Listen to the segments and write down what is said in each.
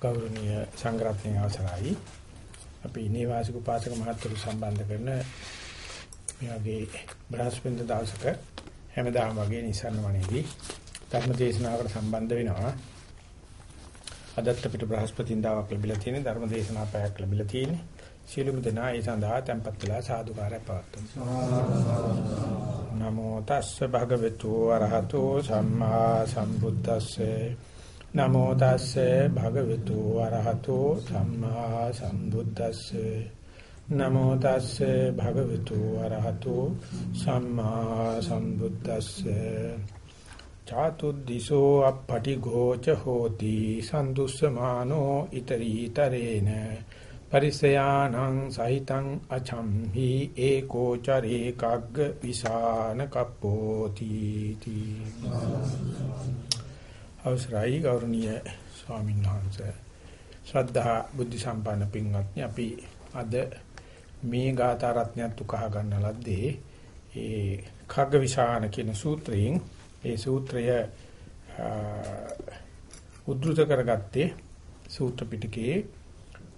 ගෞරවනීය සංග්‍රහණයේ අවසරයි. අපි නේවාසික උපාසක මහත්තුරු සම්බන්ධ කරන මේ වගේ බ්‍රහස්පති දවසක හැමදාම වගේ නිසන්න වනේදී ධර්ම දේශනාවකට සම්බන්ධ වෙනවා. අදත් අපිට බ්‍රහස්පතින්දාවක් ලැබිලා තියෙන ධර්ම දේශනා පැයක් ලැබිලා තියෙන සියලුම දෙනා ඒ සඳහා tempත් වෙලා සාදුකාරය පවත්වමු. නමෝ තස්ස භගවතු වරහතෝ සම්මා සම්බුද්දස්සේ. නමෝ තස්සේ භගවතු වරහතෝ සම්මා සම්බුද්දස්සේ. නමෝ තස්සේ භගවතු වරහතෝ සම්මා සම්බුද්දස්සේ. චාතුද්දිසෝ අප්පටි ගෝච හෝති සන්දුස්සමානෝ ඉතරීතරේන. පරිසයානං සහිතං අචම්හි ඒකෝ චරේ කග්ග විසාන කප්පෝති තී. අවසරයි ගෞරවනීය ස්වාමීන් වහන්සේ. ශ්‍රද්ධා බුද්ධ සම්පන්න පින්වත්නි අපි අද මේ ගාථා රත්නයත් උකහා ගන්න ලද්දේ ඒ khaggavisana කියන සූත්‍රයෙන්. ඒ සූත්‍රය උද්දෘත කරගත්තේ සූත්‍ර පිටකයේ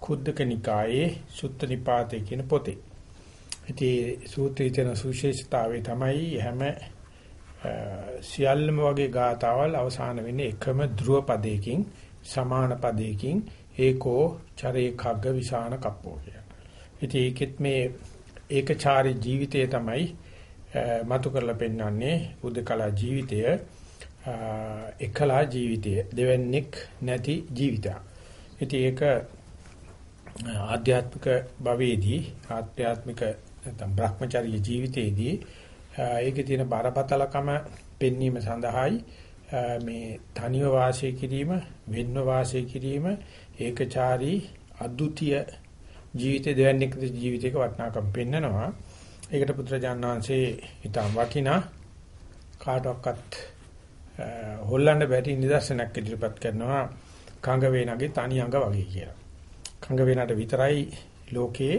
කුද්දක නිකායේ සුත්ත නිපාතේ කියන පොතේ. ඉතින් සූත්‍රයේ තියෙන සුවිශේෂතාවය තමයි හැම සියල්ලම වගේ ගාතාවල් අවසාන වෙන්නේ එකම ධ්‍රුව පදයකින් සමාන පදයකින් ඒකෝ චරේ khagg විසාන කප්පෝ කියන. ඉතින් ඒකෙත් මේ ඒකචාරී ජීවිතය තමයි මතු කරලා පෙන්වන්නේ උදකලා ජීවිතය එකලා ජීවිතය දෙවන්නේක් නැති ජීවිතයක්. ඉතින් ඒක ආධ්‍යාත්මික භවයේදී ආධ්‍යාත්මික නැත්නම් Brahmacharya ජීවිතයේදී ඒකේ තියෙන බරපතලකම පෙන්වීම සඳහායි මේ තනිව වාසය කිරීම වෙන්ව වාසය කිරීම ඒකචාරී අද්විතීය ජීවිතය දෙවන්නේක ජීවිතයක වටිනාකම් පෙන්නනවා ඒකට පුත්‍රජාන වහන්සේ ඊටම වටිනා කාටවත් හොල්ලන්න බැරි නිදර්ශනයක් ඉදිරිපත් කරනවා කංග වේනගේ තනි අඟ වගේ කියලා. කඟ වෙනාට විතරයි ලෝකයේ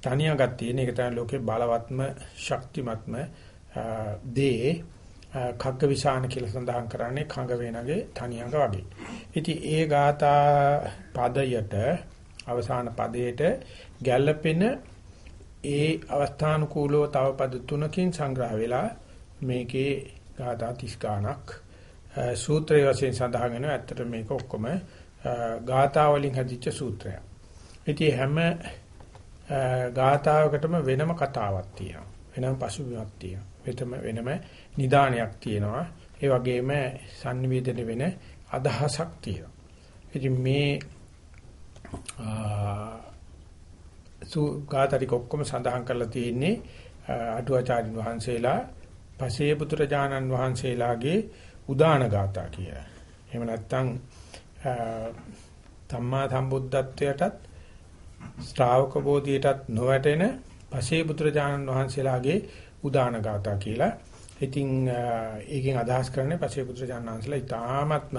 තනියමක් තියෙන. ඒක තමයි ලෝකේ බලවත්ම ශක්තිමත්ම දේ කක්ක විසාන කියලා සඳහන් කරන්නේ කඟ වෙනගේ තනියඟ වගේ. ඉතින් ඒ ગાතා පදයට අවසාන පදයට ගැළපෙන ඒ අවස්ථානුකූලව තව පද තුනකින් සංග්‍රහ වෙලා මේකේ ગાතා 30 ගණක් සූත්‍රය වශයෙන් සඳහන් වෙනවා. ඇත්තට මේක ඔක්කොම ගාථා වලින් හදිච්ච සූත්‍රයක්. ඉතින් හැම ગાතාවකටම වෙනම කතාවක් තියෙනවා. වෙනම පසුබිමක් තියෙනවා. වෙතම වෙනම නිදානයක් තියෙනවා. ඒ වගේම sannivedana වෙන අදහසක් තියෙනවා. ඉතින් මේ සු ගාතරික ඔක්කොම සඳහන් කරලා තියෙන්නේ අටුවාචාරින් වහන්සේලා පසේ පුත්‍රජානන් වහන්සේලාගේ උදාන ගාථා කියලා. එහෙම නැත්නම් සම්මා සම්බුද්ධත්වයටත් ශ්‍රාවක බෝධියටත් නොවැටෙන පසේ පුත්‍රජානන් වහන්සේලාගේ උදාන ගාථා කියලා. ඉතින් ඒකෙන් අදහස් කරන්නේ පසේ පුත්‍රජානන් වහන්සේලා ඊටාත්ම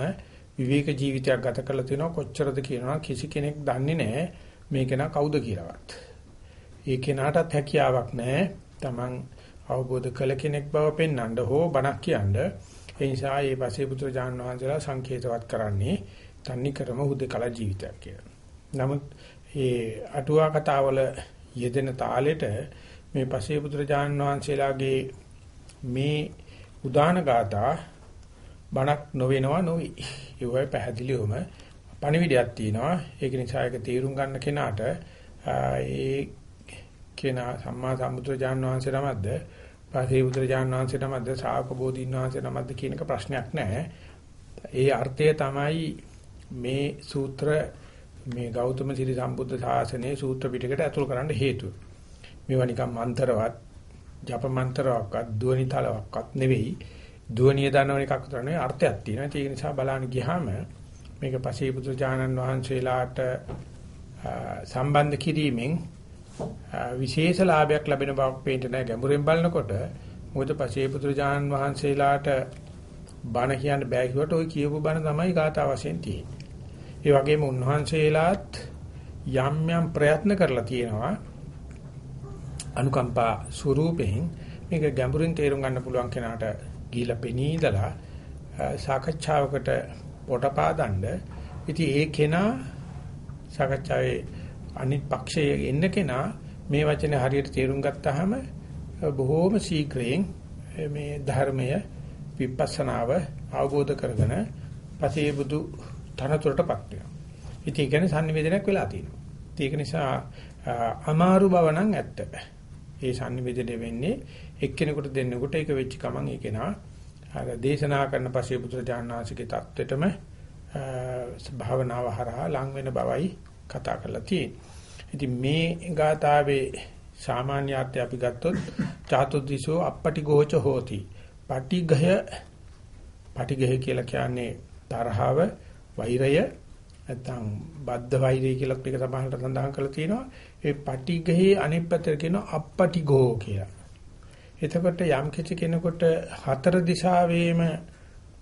විවේක ජීවිතයක් ගත කරලා තිනවා කොච්චරද කියනවා කිසි කෙනෙක් දන්නේ නැහැ මේ කෙනා කවුද කියලාවත්. ඒ කෙනාටත් හැකියාවක් නැහැ. Taman අවබෝධ කළ කෙනෙක් බව පෙන්වන්න හෝ බණක් කියන්න. ඒ නිසා මේ පසේ පුත්‍රජානන් වහන්සේලා සංකේතවත් කරන්නේ තන්නි කරම හුදකලා ජීවිතයක් කියලා. නමුත් මේ අටුවා කතාවල යෙදෙන තාලෙට මේ පසේ පුත්‍රජානන් වහන්සේලාගේ මේ උදාන ගාථා බණක් නොවෙනවා නොවි. ඒ වගේ පැහැදිලිවම පණිවිඩයක් තියෙනවා. ඒක නිසා ඒක තීරුම් ගන්න කෙනාට ඒ කෙනා සම්මා සම්බුදුරජාණන් වහන්සේ නමද්ද, පසේ බුදුරජාණන් වහන්සේ නමද්ද, ශාක බෝධීන් වහන්සේ නමද්ද කියන එක ප්‍රශ්නයක් නැහැ. ඒ අර්ථය තමයි මේ සූත්‍ර මේ ගෞතම සිරි සම්බුද්ධ ශාසනයේ සූත්‍ර පිටකට ඇතුල් කරන්න හේතුව. මේවා නිකන් මන්තරවත්, ජප මන්තරවක්වත්, දුවනිතලවක්වත් නෙවෙයි. දුවනිය දනවන එකක් විතරනේ අර්ථයක් තියෙනවා. ඒක නිසා බලන්න ගියාම මේක පසේ පුත්‍රජානන් වහන්සේලාට සම්බන්ධ කිරීමෙන් විශේෂ ලාභයක් ලැබෙන බවක් පේන්න නැහැ ගැඹුරෙන් බලනකොට. මොකද පසේ පුත්‍රජානන් වහන්සේලාට බණ කියන්න බෑ කිව්වට ওই කියපු බණ තමයි ගාථා වශයෙන් තියෙන්නේ. ඒ වගේම උන්වහන්සේලාත් යම් යම් ප්‍රයත්න කරලා තියෙනවා. අනුකම්පා ස්වරූපයෙන් මේක ගැඹුරින් තේරුම් ගන්න පුළුවන් කෙනාට ගිහිලා පෙනී ඉඳලා සාකච්ඡාවකට පොටපා දණ්ඩ ඉතින් ඒ කෙනා සාකච්ඡාවේ අනිත් පක්ෂයේ එන්න කෙනා මේ වචනේ හරියට තේරුම් ගත්තාම බොහෝම ශීඝ්‍රයෙන් මේ ධර්මය විපස්සනාව අවබෝධ කරගෙන පසේ බුදු තනතුරටපත් වෙනවා. ඉතින් ඒ කියන්නේ sannivedanayak වෙලා තියෙනවා. ඉතින් ඒක නිසා අමාරු බව නම් ඇත්ත. ඒ sannivedanaya වෙන්නේ එක්කෙනෙකුට දෙන්නෙකුට ඒක වෙච්ච ගමන් ඒක නා අර දේශනා කරන පස්සේ බුදුරජාණන්සේගේ தත්වෙටම භාවනාව හරහා ලං වෙන බවයි කතා කරලා තියෙන්නේ. ඉතින් මේ ගාතාවේ සාමාන්‍ය අර්ථය අපි ගත්තොත් චාතුද්විසෝ අපටි ගෝච හෝති. පටිඝය පටිඝය කියලා කියන්නේ තරහව වෛරය නැත්නම් බද්ධ වෛරය කියලා ටික සමහරට සඳහන් කරලා තියෙනවා. ඒ පටිඝයේ අනිත් පැත්තට කියනවා අපපටිඝෝ කියලා. එතකොට යම් කිසි කෙනෙකුට හතර දිශාවෙම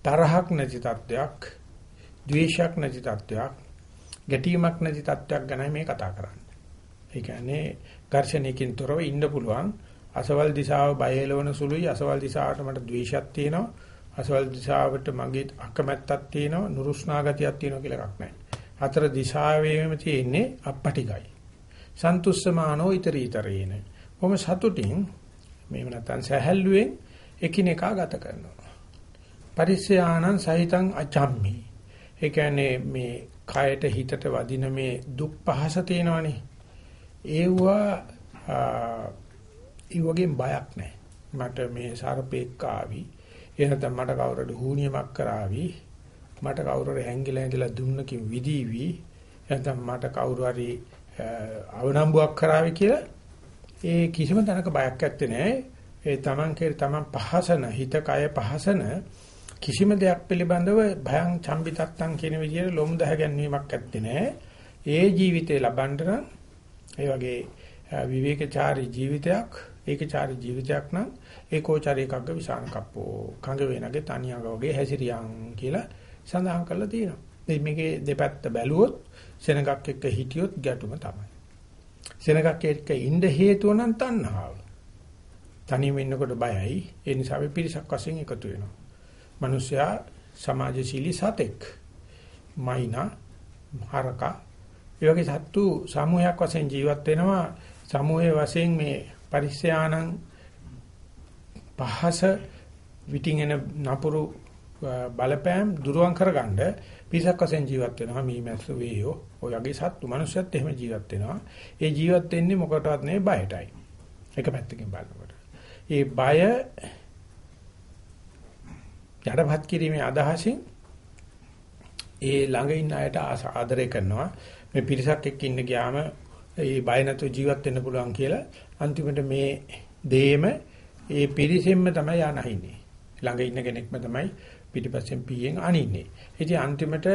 තරහක් නැති තත්වයක්, ද්වේෂයක් නැති තත්වයක්, ගැටීමක් නැති තත්වයක් ගැන මේ කතා කරන්නේ. ඒ කියන්නේ ඝර්ෂණයකින් තොරව ඉන්න පුළුවන්. අසවල් දිශාව බයලවන සුළුයි අසවල් දිශාවට මට ද්වේෂයක් තියෙනවා. අසවල් දිශාවට මගේ අකමැත්තක් තියෙනවා, නුරුස්නා ගතියක් තියෙනවා කියලා එකක් නැහැ. හතර දිශාවෙම තියෙන්නේ අපපටිගයි. සන්තුස්සමානෝ ඊතරීතරේන. කොහොම සතුටින් මේව නැත්තම් සැහැල්ලුවෙන් එකිනෙකා ගත කරනවා. පරිස්සයානං සහිතං අචම්මි. ඒ කියන්නේ මේ කයට හිතට වදින මේ දුක් පහස තියෙනවනේ. ඒවා ඒ වගේ බයක් නැහැ. මට මේ සර්පෙක් ආවි. එහෙනම් මට කවුරුද හුනියමක් කරાવી. මට කවුරුර හැංගිලා ඇඳලා දුන්නකින් විදීවි. එහෙනම් මට කවුරු හරි අවනම්බුවක් කරાવી කියලා ඒ කිසිම තැනක බයක් ඇත්තේ නැහැ. ඒ Taman කෙර Taman පහසන හිත කය පහසන කිසිම දෙයක් පිළිබඳව භයං චම්බිතත්තං කියන විදිහට ලොමු දහ ගැනීමක් ඇත්තේ නැහැ. ඒ ජීවිතේ ලබන්න නම් ඒ වගේ විවේකචාරී ජීවිතයක් ඒකචාරී ජීවිතයක් නම් ඒකෝචාරී එකක්ග විසාන කප්පෝ කඟ වේනගේ තනියඟ වගේ හැසිරියන් කියලා සඳහන් කරලා තියෙනවා. මේකේ දෙපැත්ත බැලුවොත් සෙනගක් එක්ක හිටියොත් ගැටුම තමයි. සෙනගක් එක්ක ඉන්න හේතුව නම් තණ්හාව. තනියම ඉන්නකොට බයයි. ඒ නිසා අපි පිරිසක් වශයෙන් එකතු වෙනවා. මිනිස්සයා සමාජශීලී සතෙක්. මයිනා හරක ඒ වගේ සත්තු සමූහයක් වශයෙන් ජීවත් වෙනවා. සමූහයේ වශයෙන් මේ පරිස්යානං පහස විටින් එන නපුරු බලපෑම් දුරුවන් කරගන්න පිරිසක් වශයෙන් ජීවත් වෙනවා. මීමැස්සු වේයෝ ඔය වගේ සත්තු මිනිස්සුත් එහෙම ජීවත් වෙනවා. ඒ ජීවත් වෙන්නේ මොකටවත් නෙවෙයි බයටයි. එක පැත්තකින් බලනකොට. ඒ බය යටපත් කිරීමේ අදහසින් ඒ ළඟ ඉන්න අයට ආදරය කරනවා. මේ පිරිසක් එක්ක ඉන්න ගියාම ඒ බය නැතුව ජීවත් වෙන්න පුළුවන් කියලා අන්තිමට මේ දේම ඒ පිරිසෙන්ම තමයි යනහින්නේ ළඟ ඉන්න කෙනෙක්ම තමයි පිටිපස්සෙන් පීයෙන් අනින්නේ. ඉතින් අන්තිමට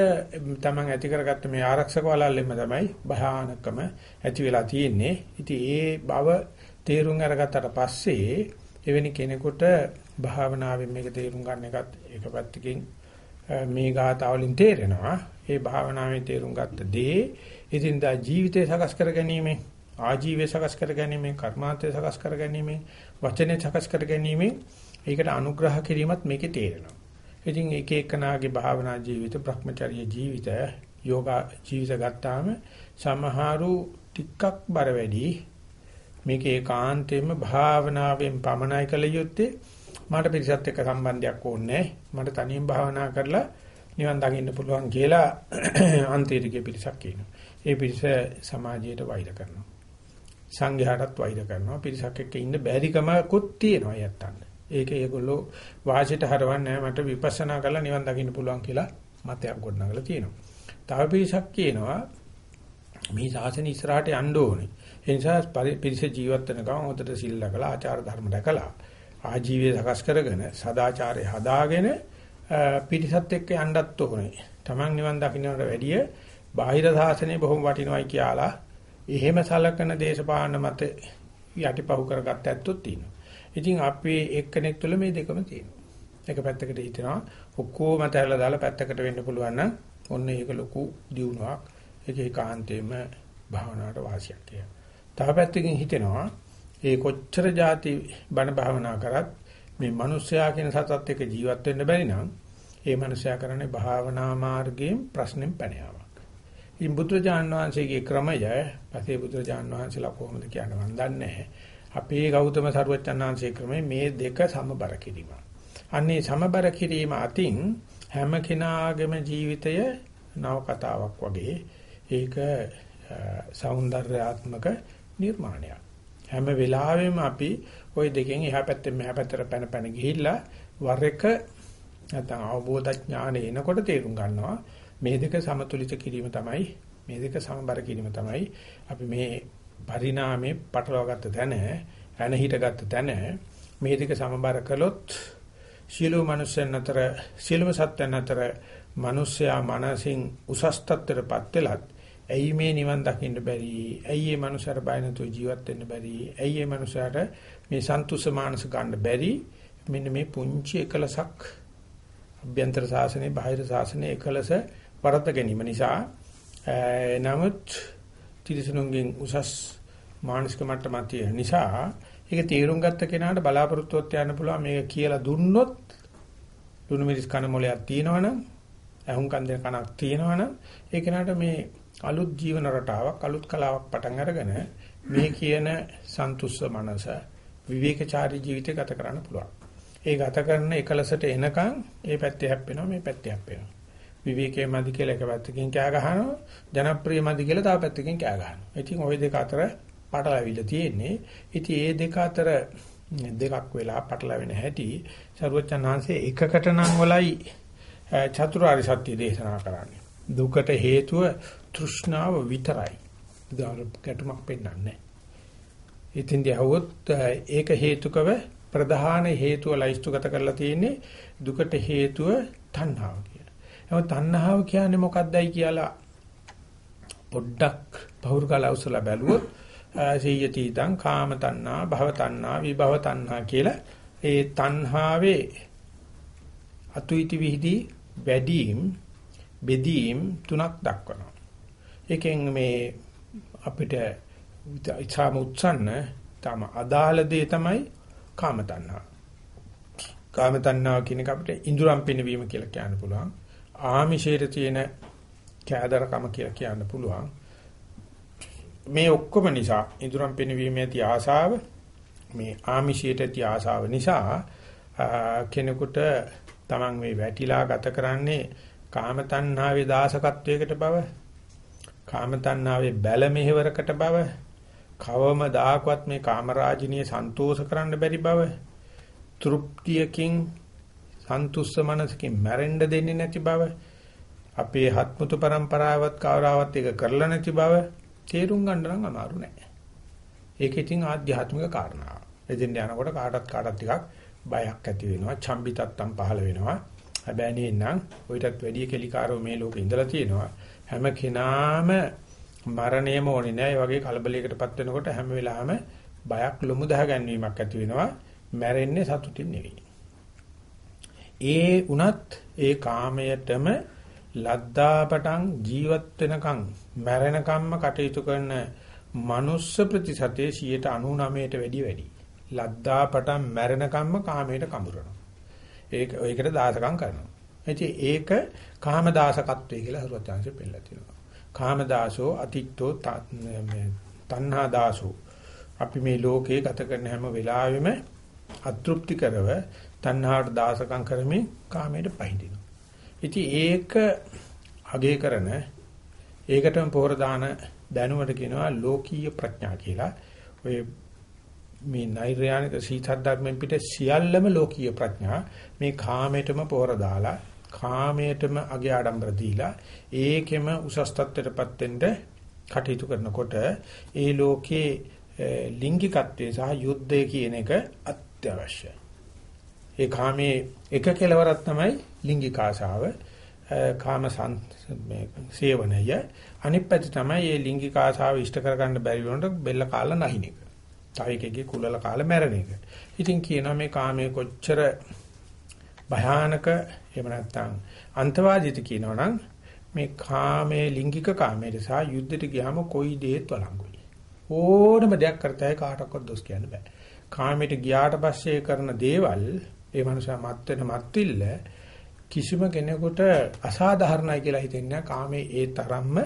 තමන් ඇති කරගත්ත මේ ආරක්ෂක වලල්ලෙම තමයි භයානකම ඇති වෙලා තියෙන්නේ. ඉතින් ඒ බව තේරුම් අරගත්තට පස්සේ එවැනි කෙනෙකුට භාවනාවෙන් මේක තේරුම් ගන්න එකත් එක පැත්තකින් මේ ගාතාවලින් තේරෙනවා. ඒ භාවනාවෙන් තේරුම් ගත්ත දේ ඉතින්දා ජීවිතය සකස් කර ගැනීම, ආජීවය සකස් කර ගැනීම, කර්මාන්තය සකස් කර ගැනීම, වචනේ සකස් කර ගැනීම ඒකට අනුග්‍රහ කිරීමත් මේකේ තේරෙනවා. ඉතින් එක එකනාගේ භාවනා ජීවිත, Brahmacharya ජීවිත, යෝගා ජීවිත ගත්තාම සමහරු ටිකක් බර වැඩි. මේක ඒකාන්තයෙන්ම භාවනාවෙන් පමනයි කළ යුත්තේ. මට පිරිසත් එක්ක සම්බන්ධයක් ඕනේ මට තනියෙන් භාවනා කරලා නිවන් දකින්න පුළුවන් කියලා අන්තිරිකේ පිරිසක් කියනවා. ඒ පිරිස සමාජයට වෛර කරනවා. සංඝයාටත් වෛර කරනවා. පිරිසක් එක්ක ඉන්න බැරිකමකුත් තියෙනවා යත්තන්න. ඒක ඒගොල්ලෝ වාසියට හරවන්නේ මට විපස්සනා කරලා නිවන් දකින්න පුළුවන් කියලා මතයක් ගොඩනගලා තියෙනවා. තව පිරිසක් කියනවා මේ ශාසනය ඉස්සරහට යන්න ඕනේ. ඒ නිසා පිරිස ජීවත් වෙනකම් හොදට සිල් ලකලා ආචාර ධර්ම දැකලා ආජීවය සකස් කරගෙන සදාචාරය හදාගෙන පිරිසත් එක්ක යන්නත් ඕනේ. Taman නිවන් දකින්නට වැඩිය බාහිර සාසනය බොහොම වටිනවයි කියලා එහෙම සලකන දේශපාලන මත යටිපහුව කරගත්ත ඇත්තොත් තියෙනවා. ඉතින් අපි එක්කෙනෙක් තුළ මේ දෙකම තියෙනවා. එක පැත්තකට හිතනවා ඔක්කොම තැරලා දාලා පැත්තකට වෙන්න පුළුවන් නම් ඔන්න ඒක ලොකු දියුණුවක්. ඒක ඒකාන්තයෙන්ම භාවනාවට වාසියක් කියලා. තව පැත්තකින් හිතෙනවා ඒ කොච්චර જાති බණ භාවනා කරත් මේ මිනිස්යා කියන සතත් එක්ක ජීවත් වෙන්න බැරි නම් ඒ මිනිස්යා කරන්නේ භාවනා මාර්ගයෙන් ප්‍රශ්නෙම් පැන යාවක්. ඉතින් බුදුරජාණන් වහන්සේගේ ක්‍රමය පසේ බුදුරජාණන් වහන්සේලා කොහොමද කියන්නේ මම දන්නේ නැහැ. අපේ ගෞතම සරුවචන් වහන්සේ ක්‍රමය මේ දෙක සමබර කිරීම. අන්නේ සමබර කිරීම අතින් හැම කෙනාගේම ජීවිතය නව කතාවක් වගේ ඒක సౌందర్యාත්මක නිර්මාණයක්. හැම වෙලාවෙම අපි ওই දෙකෙන් එහා පැත්තෙන් මෙහා පැත්තට පැන පැන ගිහිල්ලා වර එක නැත්නම් අවබෝධ ඥාන එනකොට තේරුම් ගන්නවා මේ දෙක සමතුලිත කිරීම තමයි මේ දෙක සමබර කිරීම තමයි අපි මේ පරිණාමේ පටලවාගත්ත තැන ඇන හිටගත්ත තැන මේ දෙක සමබර කළොත් සියලු මනුෂ්‍යයන් අතර සියලුම සත්‍යයන් අතර මිනිස්යා මනසින් උසස් තත්ත්වයටපත් වෙලත් ඇයි මේ නිවන් දකින්න බැරි? ඇයි මේ මනුස්සයාට බය නැතුව ජීවත් වෙන්න බැරි? ඇයි මේ මනුස්සයාට මේ සන්තුෂ්ස මානස ගන්න බැරි? මෙන්න මේ පුංචි එකලසක් අභ්‍යන්තර සාසනේ බාහිර සාසනේ එකලස වරද්ද ගැනීම නිසා නමුත් තිරිසනුන්ගෙන් උසස් මානසික මට්ටමක් තියෙන නිසා ඒක තීරුම් ගත්ත කෙනාට බලාපොරොත්තුවක් යන්න පුළුවන් මේක කියලා දුන්නොත් ලුණු මිරිස් කන මොලයක් තියෙනවනම් අහුම්කන් දෙන කනක් තියෙනවනම් ඒ කෙනාට මේ අලුත් ජීවන රටාවක් අලුත් කලාවක් පටන් අරගෙන මේ කියන සන්තුස්ස මනස විවේකචාරී ජීවිතය ගත කරන්න පුළුවන්. ඒ ගත කරන එකලසට එනකන් ඒ පැත්තේ හැප්පෙනවා මේ පැත්තේ හැප්පෙනවා. විවේකයේ මදි කියලා එක පැත්තකින් කෑ ගහනවා ජනප්‍රිය මදි කියලා තව පැත්තකින් කෑ ගහනවා. ඉතින් ওই දෙක අතර පටලවිලා තියෙන්නේ. ඉතින් ඒ දෙක අතර දෙකක් වෙලා පටලවෙන හැටි සර්වචනාංශයේ එකකට නම් වලයි චතුරාර්ය සත්‍ය දේශනා කරන්නේ. දුකට හේතුව තෘෂ්ණාව විතරයි. දාර ගැටුමක් පෙන්වන්නේ ඉතින්දී අහුවොත් ඒක හේතුකව ප්‍රධාන හේතුව ලයිස්තුගත කරලා තියෙන්නේ දුකට හේතුව තණ්හාව කියලා. එහෙනම් තණ්හාව කියන්නේ මොකක්දයි කියලා පොඩ්ඩක් පහුරු කල අවසල බැලුවොත් සීයති තං කාම තණ්හා භව තණ්හා විභව තණ්හා කියලා ඒ තණ්හාවේ අතුයිති විහිදී වැඩිම බෙදීම් තුනක් දක්වනවා. ඒකෙන් මේ අපිට ඉතාම උත්සන්න තම අදාළ දේ තමයි කාම තණ්හා. කාම තණ්හා කියන එක අපිට ඉඳුරම් පිනවීම කියලා කියන්න පුළුවන්. ආමිෂයේ තියෙන කෑදරකම කියලා කියන්න පුළුවන්. මේ ඔක්කොම නිසා ඉඳුරම් පිනවීමේ ඇති ආශාව මේ ආමිෂයට ඇති ආශාව නිසා කෙනෙකුට තමන් මේ වැටිලා ගත කරන්නේ කාම තණ්හාවේ දාසකත්වයකට බව කාම තණ්හාවේ බැල මෙහෙවරකට බව කවම දායකවත් මේ කාමරාජිනිය සන්තෝෂ කරන්න බැරි බව තෘප්තියකින් සන්තුෂ්ස මනසකින් මැරෙන්න දෙන්නේ නැති බව අපේ හත්මුතු પરම්පරාවත් කවරාවත් ඒක කරලා නැති බව තේරුම් ගන්න නම් අමාරු නෑ. ඒක ඉතින් ආධ්‍යාත්මික කාරණාව. එදින් යනකොට කාටත් කාටත් ටිකක් බයක් ඇති වෙනවා, චම්බිතත්තම් පහළ වෙනවා. හැබැයි නේනම් ඔයිටත් වැඩි කෙලිකාරෝ මේ ලෝකේ ඉඳලා තියෙනවා. හැම කෙනාම මරණයම ඕනේ නෑ. ඒ වගේ කලබලයකටපත් වෙනකොට හැම වෙලාවෙම බයක් ලොමු දහ ගැනීමක් ඇති වෙනවා. මැරෙන්නේ සතුටින් නෙවෙයි. ඒ උනත් ඒ කාමයටම ලද්දාපටන් ජීවත් වෙනකන් මැරෙනකම්ම කටයුතු කරන මනුස්ස ප්‍රතිශතයේ 99ට වැඩි වැඩි. ලද්දාපටන් මැරෙනකම්ම කාමයට කඹරනවා. ඒක ඒකට දාසකම් කරනවා. ඉතින් ඒක කාමදාසකත්වය කියලා හරුවත්ංශෙ පෙන්නලා තියෙනවා. කාමදාසෝ අතිත්තෝ තණ්හා දාසෝ. අපි මේ ලෝකේ ගත කරන හැම වෙලාවෙම අතෘප්ති කරව තණ්හාවට දාසකම් කරමින් කාමයට පහඳිනවා. ඉතින් ඒක අගය කරන ඒකටම පොහොර දාන දැනුමට කියනවා ලෝකීය ප්‍රඥා කියලා. ඔය මේ නෛර්යානික සීතත් ධර්මෙන් පිට සියල්ලම ලෝකීය ප්‍රඥා මේ කාමයටම පොහොර දාලා කාමයටම අගේ ආඩම්බර දීලා ඒකෙම උසස් තත්ත්වයටපත් වෙන්න කටයුතු කරනකොට ඒ ලෝකේ ලිංගිකත්වය සහ යුද්ධය කියන එක අත්‍යවශ්‍යයි. ඒ කාමයේ එක කෙලවරක් තමයි ලිංගික ආශාව කාම සේවනය අනිත් පැත්ත තමයි මේ ලිංගික ආශාව ඉෂ්ට කරගන්න බැරි වුණොත් බෙල්ල කාලා නැහින එක. තව එකෙක්ගේ කුලල කාලා මැරෙන එක. ඉතින් කියනවා මේ කාමයේ කොච්චර භයානක එහෙම නැත්නම් අන්තවාදීත කියනවනම් මේ කාමයේ ලිංගික කාමයේ සහ යුද්ධයට ගියාම කොයි දෙයක් වළංගුයි. ඕනම දෙයක් කරතයි කාටවත් දොස් කියන්න බෑ. කාමයට ගියාට පස්සේ කරන දේවල් ඒ මනුස්සයා මත් වෙන මත්විල්ල කිසිම කෙනෙකුට අසාධාරණයි කියලා හිතෙන්නේ කාමයේ ඒ තරම්ම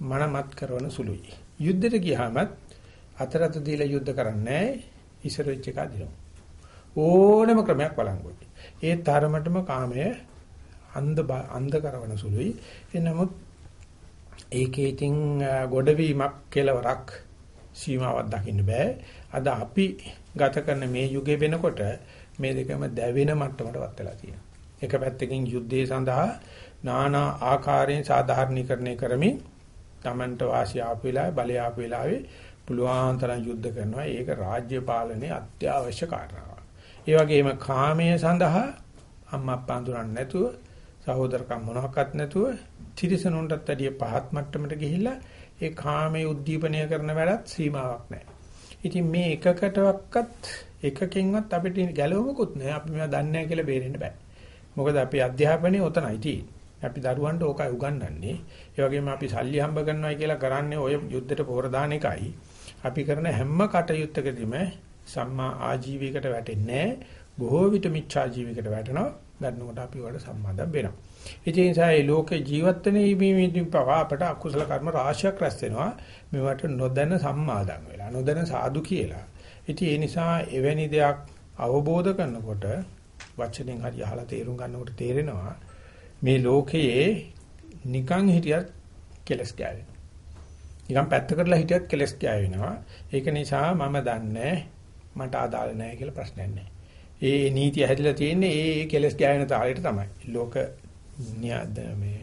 මනමත් කරන සුළුයි. යුද්ධෙට ගියාමත් අතරත දීලා යුද්ධ කරන්නේ ඉසර වෙච්ච එක දිනු. ඕනම ක්‍රමයක් බලංගොයි. ඒ තරමටම කාමය අන්ධ අන්ධ කරවන සුළුයි. එනමුත් ඒකේ ඉතින් ගොඩවීමක් කෙලවරක් සීමාවක් දකින්න බෑ. අද අපි ගත කරන මේ යුගයේ වෙනකොට මේ දෙකම දැවෙන මට්ටමටවත් වෙලා තියෙනවා. එක පැත්තකින් යුද්ධය සඳහා নানা ආකාරයෙන් සාධාරණීකරණය කරමින් Tamanට වාසිය ආපු වෙලාවේ බලය ආපු වෙලාවේ පුළුවන් තරම් යුද්ධ කරනවා. ඒක රාජ්‍ය පාලනයේ අත්‍යවශ්‍ය කාරණාවක්. ඒ වගේම කාමයේ සඳහා අම්මා අප්පා අඳුරන්නේ නැතුව සහෝදරකම් මොනවාක්වත් නැතුව තිරිසනුන්ටත් වැඩිය පහත් මට්ටමට ගිහිල්ලා ඒ කාමයේ උද්දීපනය කරන වැඩත් සීමාවක් නැහැ. ඉතින් මේ එකකටවත් එකකින්වත් අපිට ගැලවෙමුකුත් නැහැ. අපි මේවා දන්නේ නැහැ කියලා බේරෙන්න බෑ. මොකද අපි අධ්‍යාපනයේ ඔතනයි තියෙන්නේ. අපි දරුවන්ට ඕකයි උගන්වන්නේ. ඒ වගේම අපි සල්ලි හම්බ කරනවා කියලා කරන්නේ ඔය යුද්ධයට පොර දාන එකයි. අපි කරන හැම කටයුත්තකදීම සම්මා ආජීවයකට වැටෙන්නේ බොහෝ විට මිච්ඡා ජීවිතයකට වැටෙනවා. ගන්නකොට අපි වල සම්බන්ධ වෙනවා. ඒ නිසා මේ ලෝකේ ජීවත් වෙන ඉමීමේදී පවා අපට අකුසල කර්ම රාශියක් රැස් වෙනවා. මේවට නොදැන සම්මාදම් වෙලා නොදැන සාදු කියලා. ඉතින් ඒ නිසා එවැනි දෙයක් අවබෝධ කරනකොට වචනෙන් හරි අහලා තේරුම් ගන්නකොට තේරෙනවා මේ ලෝකයේ නිකන් හිටියත් කෙලස් ගෑවෙනවා. නිකන් පැත්ත කරලා හිටියත් කෙලස් ගෑවෙනවා. ඒක නිසා මම දන්නේ මට අදාළ නැහැ කියලා ප්‍රශ්නයක් නැහැ. ඒ නීතිය හැදිලා තියෙන්නේ ඒ ඒ කෙලස් ගෑවෙන තාලෙට තමයි. ලෝක මේ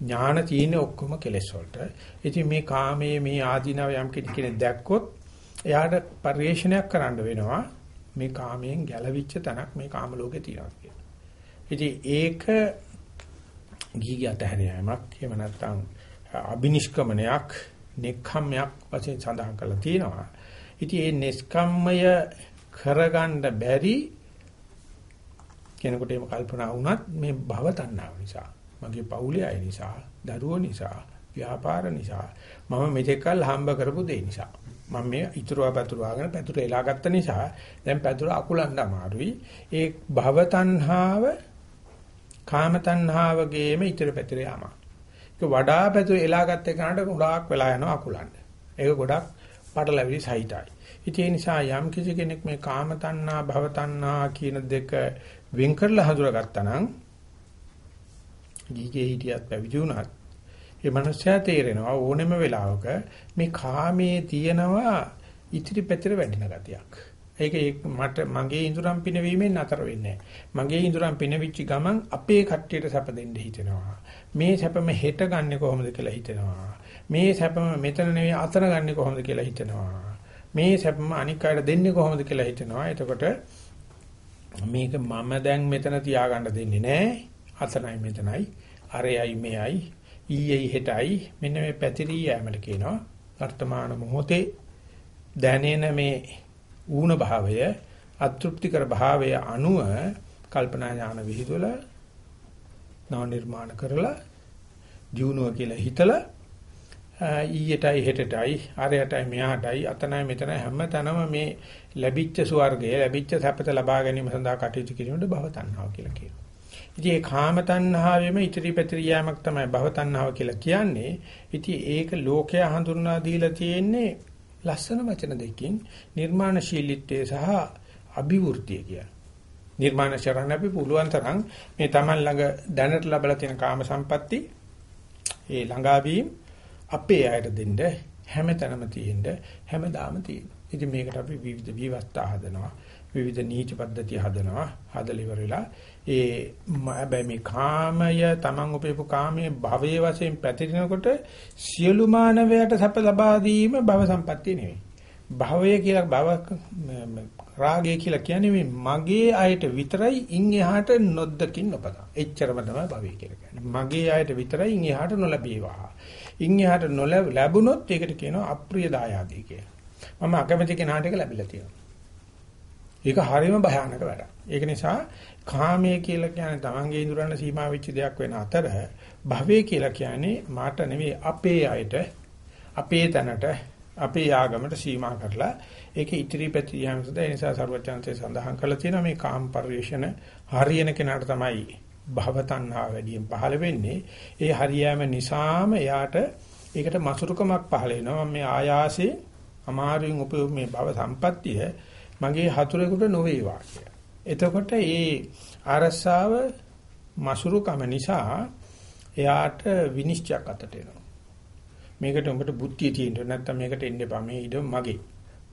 ඥාන තියෙන ඔක්කොම කෙලස් වලට. ඉතින් මේ කාමයේ මේ ආධිනව යම් කෙනෙක් දැක්කොත් එයාට පරිේශනයක් කරන්න වෙනවා. මේ කාමයෙන් ගැලවිච්ච තැනක් මේ කාම ලෝකේ තියෙනවා කියලා. ඉතින් ඒක ගීගය අතහැරීමක් එහෙම නැත්නම් අබිනිෂ්ක්‍මණයක් නෙක්ඛම්යක් වශයෙන් සඳහන් කරලා තියෙනවා. ඉතින් මේ නිස්කම්මය කරගන්න බැරි කෙනෙකුට එහෙම කල්පනා වුණත් මේ භව තණ්හාව නිසා මගේ පවුලේ අය නිසා දරුවෝ නිසා ව්‍යාපාර නිසා මම මෙතෙක්කල් හම්බ කරපු දේ නිසා මම මේ ඉතුරුවා පැතුරුවාගෙන පැතුර එලා ගත්ත නිසා දැන් පැතුර අකුලන්න අමාරුයි ඒ භව තණ්හාව කාම තණ්හාවගේම ඉතුරු පැතිර යාම. ඒක වඩා පැතුර එලාගත් එකනට ගොඩාක් වෙලා යනවා අකුලන්න. ඒක ගොඩක් පටලැවිලි සහිතයි. ඉතින් ඒ නිසා යම් කිසි කෙනෙක් මේ කාම තණ්හා භව තණ්හා කියන දෙක වෙන් කරලා හඳුනාගත්තා නම් ගීගේ හිටියත් පැවිදි වුණත් ඒ මනුස්සයා තේරෙනවා ඕනෙම වෙලාවක මේ කාමයේ තියෙනවා ඉතිරි පැතිර වැඩින ගතියක්. ඒක මට මගේ ඉඳුරම් පිනවීමෙන් නතර වෙන්නේ මගේ ඉඳුරම් පිනවිච්ච ගමන් අපේ කට්ටියට සැප දෙන්න හිතෙනවා. මේ සැපම හෙට ගන්නෙ කොහොමද කියලා හිතෙනවා. මේ සැපම මෙතන නෙවෙයි අතන ගන්නෙ කොහොමද කියලා හිතෙනවා. මේ සැපම අනික් අයට දෙන්නේ කොහොමද කියලා හිතෙනවා. එතකොට මේක මම දැන් මෙතන තියාගන්න දෙන්නේ නැහැ. අතනයි මෙතනයි. අරයයි මෙයයි. ඊයේ හෙටයි මෙන්න මේ පැතිරී යෑමට කියනවා. වර්තමාන මොහොතේ දැනෙන මේ ඌණ භාවය අතෘප්තිකර භාවය අනුව කල්පනා ඥාන විහිදුවල නව නිර්මාණ කරලා ජීවුණුව කියලා හිතලා ඊයටයි හෙටටයි අරයටයි මෙහාටයි අතනයි මෙතනයි හැම තැනම මේ ලැබිච්ච ස්වර්ගය ලැබිච්ච සැපත ලබා ගැනීම සඳහා කටයුතු කිරීමට භව තණ්හාව කියලා කියනවා. ඉතින් ඒ කාම තණ්හාවෙම ඉතිරි පැතිරි යෑමක් තමයි භව තණ්හාව කියලා කියන්නේ. ඉතින් ඒක ලෝකයා හඳුන්වා දීලා තියෙන්නේ ලස්සන වචන දෙකකින් නිර්මාණශීලීත්වය සහ අභිවෘද්ධිය කියන. නිර්මාණශරණ අපි පුළුවන් තරම් මේ Taman ළඟ දැනට ලැබලා තියෙන කාම සම්පatti ඒ ළඟාවීම් අපේ අයට දෙන්න හැමතැනම තියෙන්න හැමදාම තියෙන. ඉතින් මේකට අපි විවිධ විවස්ථා හදනවා. විවිධ නීති පද්ධති හදනවා. හදලා ඉවරලා ඒ හැබැයි මේ කාමය Taman උපේපු කාමයේ භවයේ වශයෙන් පැතිරෙනකොට සියලු මානවයට සැප ලබා දීම භව සම්පත්තිය නෙවෙයි. භවය කියලා භව රාගය කියලා කියන්නේ මේ මගේ අයට විතරයි ඉන් එහාට නොදකින් නොපදා. එච්චරම තමයි භවය කියලා කියන්නේ. මගේ අයට විතරයි ඉන් එහාට නොලැබේවා. ඉන් එහාට නොලැබුණොත් ඒකට කියනවා අප්‍රිය දායාදී කියලා. මම අකමැති කෙනාට ඒක ලැබිලා තියෙනවා. ඒක හරියම භයානක වැඩක්. ඒක නිසා කාමයේ කියලා කියන්නේ තමන්ගේ ඉඳුරන්න සීමා වෙච්ච දෙයක් වෙන අතර භවයේ කියලා කියන්නේ මාට නෙවෙයි අපේ අයට අපේ තැනට අපේ ආගමට සීමා කරලා ඒක ඉතිරි පැති යන සද ඒ නිසා සරුවචාන්සේ සඳහන් කරලා තියෙනවා මේ කාම පරිවේෂණ හරියන කෙනාට තමයි භව තණ්හා වැඩියෙන් පහළ වෙන්නේ ඒ හරියෑම නිසාම එයාට ඒකට මසුරුකමක් පහළ වෙනවා. මේ ආයාසයෙන් අමාරුවෙන් උපයෝ මේ භව සම්පත්තිය මගේ හතුරෙකුට නොවේවා කියලා. එතකොට ඒ අරසාව මසුරුකම නිසා එයාට විනිශ්චයක් අතට එනවා. මේකට උඹට බුද්ධිය තියෙන්න නැත්නම් මේකට එන්න එපා. මේ ඉඩ මගේ.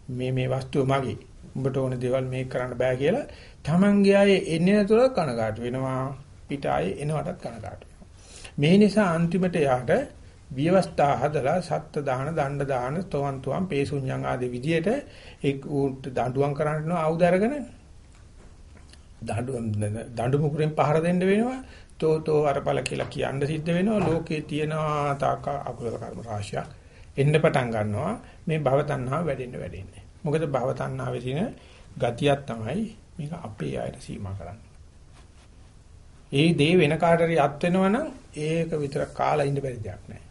මේ මේ වස්තුව මගේ. උඹට ඕන දේවල් මේක කරන්න බෑ කියලා තමන්ගේ අය එන්නේ නැතුව කනගාටු වෙනවා. පිට ආයේ එනවටත් කනගාටු වෙනවා. මේ නිසා අන්තිමට යාට විවස්ථා හදලා සත්ත්‍ය දාන, දණ්ඩ දාන, තොවන් තුවම්, පේසුඤ්ඤං ආදී විදියට ඒ දඬුවම් කරන්න ආයුධ අරගෙන දඬුවම් දඬු මුකුරෙන් පහර දෙන්න වෙනවා. තෝතෝ අරපල කියලා කියන්න සිද්ධ වෙනවා. ලෝකේ තියෙන තාක අකුසල කර්ම රාශියක් එන්න පටන් ගන්නවා. මේ භව තණ්හාව වැඩෙන්න වැඩෙන්නේ. මොකද භව තණ්හාවේ තියෙන ගතියක් තමයි මේක අපේ ආයත සීමා කරන්නේ. ඒ දේ වෙන කාටරි අත් වෙනවනම් ඒක විතර කාලා ඉන්න බැරි දෙයක් නෑ.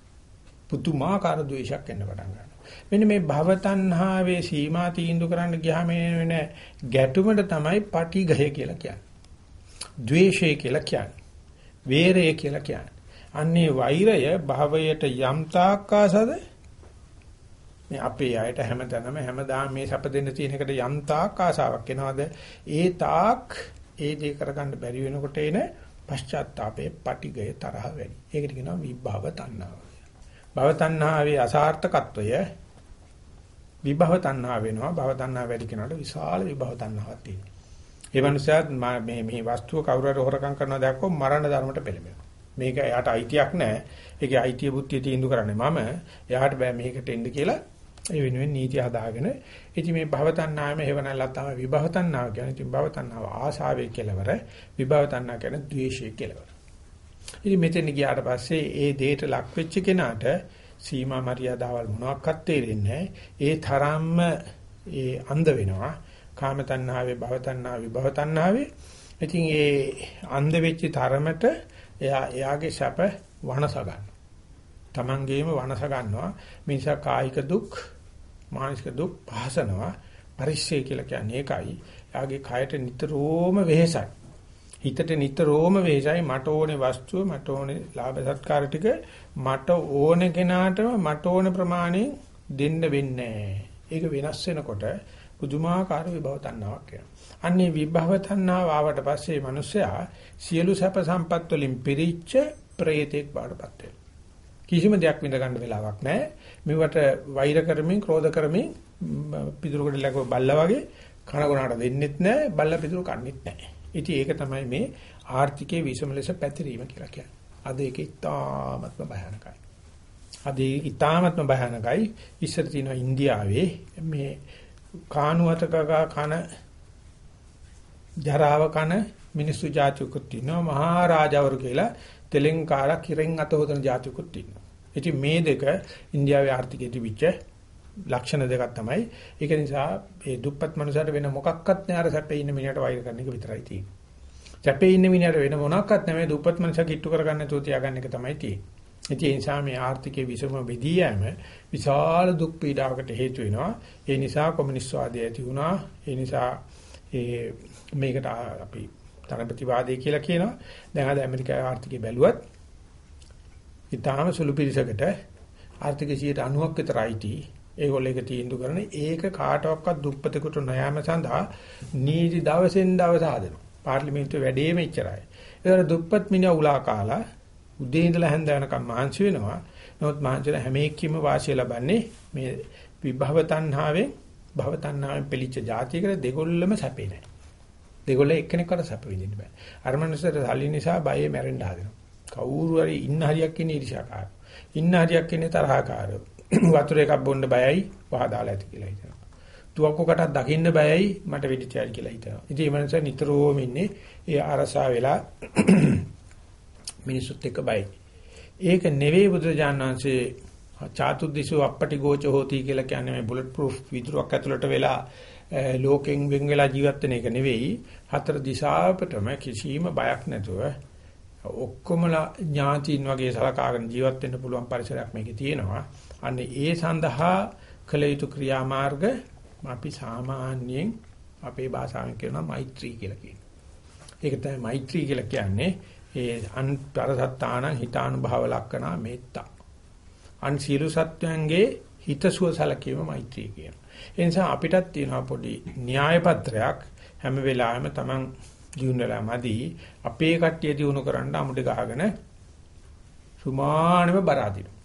පුදුමාකාර ද්වේෂයක් එන්න පටන් ගන්නවා. මෙන්න මේ භව තණ්හාවේ සීමා තීන්දුව කරන්න ගියාම වෙන ගැටුමට තමයි පටිඝය කියලා කියන්නේ. ද්වේෂය කියලා කියන්නේ. වේරය කියලා කියන්නේ. අන්නේ වෛරය භවයට යම් තාක්කාසද මේ අපේ අයට හැමතැනම හැමදාම මේ සැප දෙන්න තියෙන එකට යම් තාක් ආසාවක් එනවාද ඒ තාක් ඒ දේ කරගන්න බැරි වෙනකොට එන පශ්චාත්තාපේ පටිගය තරහ වැඩි. ඒකට කියනවා විභව තණ්හාව. භව තණ්හාවේ අසාර්ථකත්වය විභව තණ්හා වෙනවා. භව තණ්හා වැඩි කෙනාට විශාල විභව තණ්හාවක් තියෙනවා. ඒ මනුස්සයාත් මේ මේ වස්තුව කවුරු හරි හොරකම් කරනවා දැක්කොත් මරණ ධර්මයට පෙළඹෙනවා. මේක එයාට අයිතියක් නැහැ. ඒකේ අයිතිය බුද්ධිය තීන්දුව කරන්නේ මම. එයාට බෑ මේකට එන්න කියලා ඒ වෙනුවෙන් නීති හදාගෙන ඉතින් මේ භවතණ්හාවෙම හේවණල්ලක් තමයි විභවතණ්හාව කියන්නේ. ඉතින් භවතණ්හාව ආශාවේ කෙලවර විභවතණ්හා කියන්නේ ද්වේෂයේ කෙලවර. ඉතින් මෙතන ගියාට පස්සේ ඒ දෙයට ලක් වෙච්ච කෙනාට සීමා මරියාදාවල් මොනවාක්වත් තේරෙන්නේ ඒ තරම්ම ඒ අන්ධ වෙනවා. කාම තණ්හාවේ භව තණ්හාවේ විභව තණ්හාවේ. ඉතින් ඒ අන්ධ වෙච්ච තරමට එයා එයාගේ සැප වනස ගන්නවා. Tamangeema වනස ගන්නවා. මිනිසා කායික දුක් මානසික දුක් පහසනවා පරිස්සය කියලා කියන්නේ ඒකයි. යාගේ කයට නිතරම වෙහෙසයි. හිතට නිතරම වෙහෙසයි මට ඕනේ වස්තුව මට ඕනේ ලාභ සත්කාර ටික මට ඕනේ කෙනාටම මට ඕනේ ප්‍රමාණය දෙන්න වෙන්නේ ඒක වෙනස් වෙනකොට පුදුමාකාර විභව තණ්හාවක් එනවා. අන්නේ විභව තණ්හාව ආවට පස්සේ මිනිස්සයා සියලු සැප සම්පත් වලින් පිරිච්ච ප්‍රේතෙක් බාටපත් වෙනවා. කිසිම දෙයක් විඳ ගන්න වෙලාවක් නැහැ. මෙවට වෛර කරමින්, ක්‍රෝධ කරමින් පිටුරකට ලැබව බල්ලා වගේ කනගුණාට දෙන්නෙත් නැහැ, බල්ලා පිටුරු කන්නෙත් නැහැ. ඉතින් ඒක තමයි මේ ආර්ථිකයේ විසම ලෙස පැතිරීම කියලා කියන්නේ. අද ඒක ඉතාමත්ම භයානකයි. අද ඒක ඉතාමත්ම භයානකයි. ඉස්සර තියෙනවා ඉන්දියාවේ මේ කානුවතකගා කන ජරාව කන මිනිස්සු જાතිකුත් ඉන්නවා මහා රාජවරු කියලා තෙලෙන්කාර කිරෙන් අත හොදන જાතිකුත් ඉන්නවා. ඉතින් මේ දෙක ඉන්දියාවේ ආර්ථිකයේ තිබිච්ච ලක්ෂණ දෙකක් තමයි. ඒක නිසා මේ දුප්පත් මනුස්සයට වෙන මොකක්වත් නෑ අර සැපේ ඉන්න මිනිහට වෛර කරන එක විතරයි තියෙන්නේ. සැපේ ඉන්න මිනිහට වෙන මොනක්වත් නැමේ දුප්පත් මනුස්සයා කිට්ටු කරගන්න නැතුව තියාගන්න එක තමයි තියෙන්නේ. ඒ නිසා මේ ආර්ථිකයේ විසම වෙදී යෑම විශාල දුක් පීඩාවකට හේතු වෙනවා. ඒ නිසා කොමියුනිස්ට් වාදය ඇති වුණා. ඒ නිසා ඒ මේකට අපි ධනපතිවාදය කියලා කියනවා. දැන් අද ඇමරිකාවේ ආර්ථිකය බැලුවත් ඊටාම සුළු පිරිසකට ආර්ථික 90ක් විතර IT ඒගොල්ලෝ ඒක තීන්දුව කරන ඒක කාටවත් දුප්පතෙකුට නොයෑම සඳහා නීති දවසෙන් දවස හදනවා. පාර්ලිමේන්තුවේ වැඩේම ඉච්චරයි. ඒතර දුප්පත් මිනිහා උලා කාලා උදේ ඉඳලා හැන්ද වෙනකම් මහන්සි වෙනවා. නමුත් මහන්සිලා හැම එක්කම වාසිය ලබන්නේ මේ විභව තණ්හාවෙන් භව තණ්හාවෙන් පිළිච්ච જાතියකට දෙගොල්ලම සැපේ නැහැ. දෙගොල්ල එක්කෙනෙක්වට සැප විඳින්න බෑ. අර මනුස්සයට සල්ලි නිසා බයේ මැරෙන්න හදනවා. කවුරු හරි ඉන්න හරියක් ඉන්නේ ඊර්ෂ්‍යාකාරය. ඉන්න හරියක් ඉන්නේ තරහකාරය. වතුර එකක් බොන්න බයයි පහදාලා ඇති කියලා හිතනවා. තුවක්කුකටක් දකින්න බයයි මට වෙඩිචාරි කියලා හිතනවා. ඉතින් මේ මනුස්සයා නිතරම ඉන්නේ ඒ අරසා වෙලා මිනිසුත් එක්ක බයයි. ඒක නෙවෙයි බුදුජානනාංශේ චාතුද්දිසු අපටි ගෝච හෝති කියලා කියන්නේ මේ බුලට් ප්‍රූෆ් විදුරක් ඇතුළට වෙලා ලෝකෙන් වෙන් වෙලා ජීවත් වෙන එක නෙවෙයි හතර දිශාවටම කිසිම බයක් නැතුව ඔක්කොමලා ඥාතියින් වගේ සලකාගෙන ජීවත් වෙන්න පුළුවන් පරිසරයක් මේකේ තියෙනවා. අන්න ඒ සඳහා කළ යුතු ක්‍රියාමාර්ග අපි සාමාන්‍යයෙන් අපේ භාෂාවෙන් කියනවා මෛත්‍රී කියලා කියනවා. ඒක තමයි මෛත්‍රී කියලා කියන්නේ ඒ අන්තරසත්තාන හිතානුභව ලක්කනා මෙත්තා. අන් සියලු සත්වයන්ගේ හිතසුව සැලකීම මෛත්‍රිය කියනවා. ඒ නිසා අපිටත් තියෙනවා පොඩි න්‍යාය පත්‍රයක් හැම වෙලාවෙම Taman ජීුන් වෙලා මදි අපේ කට්ටිය දිනු කරන්න අමුඩ ගහගෙන සුමානම බර අදිනවා.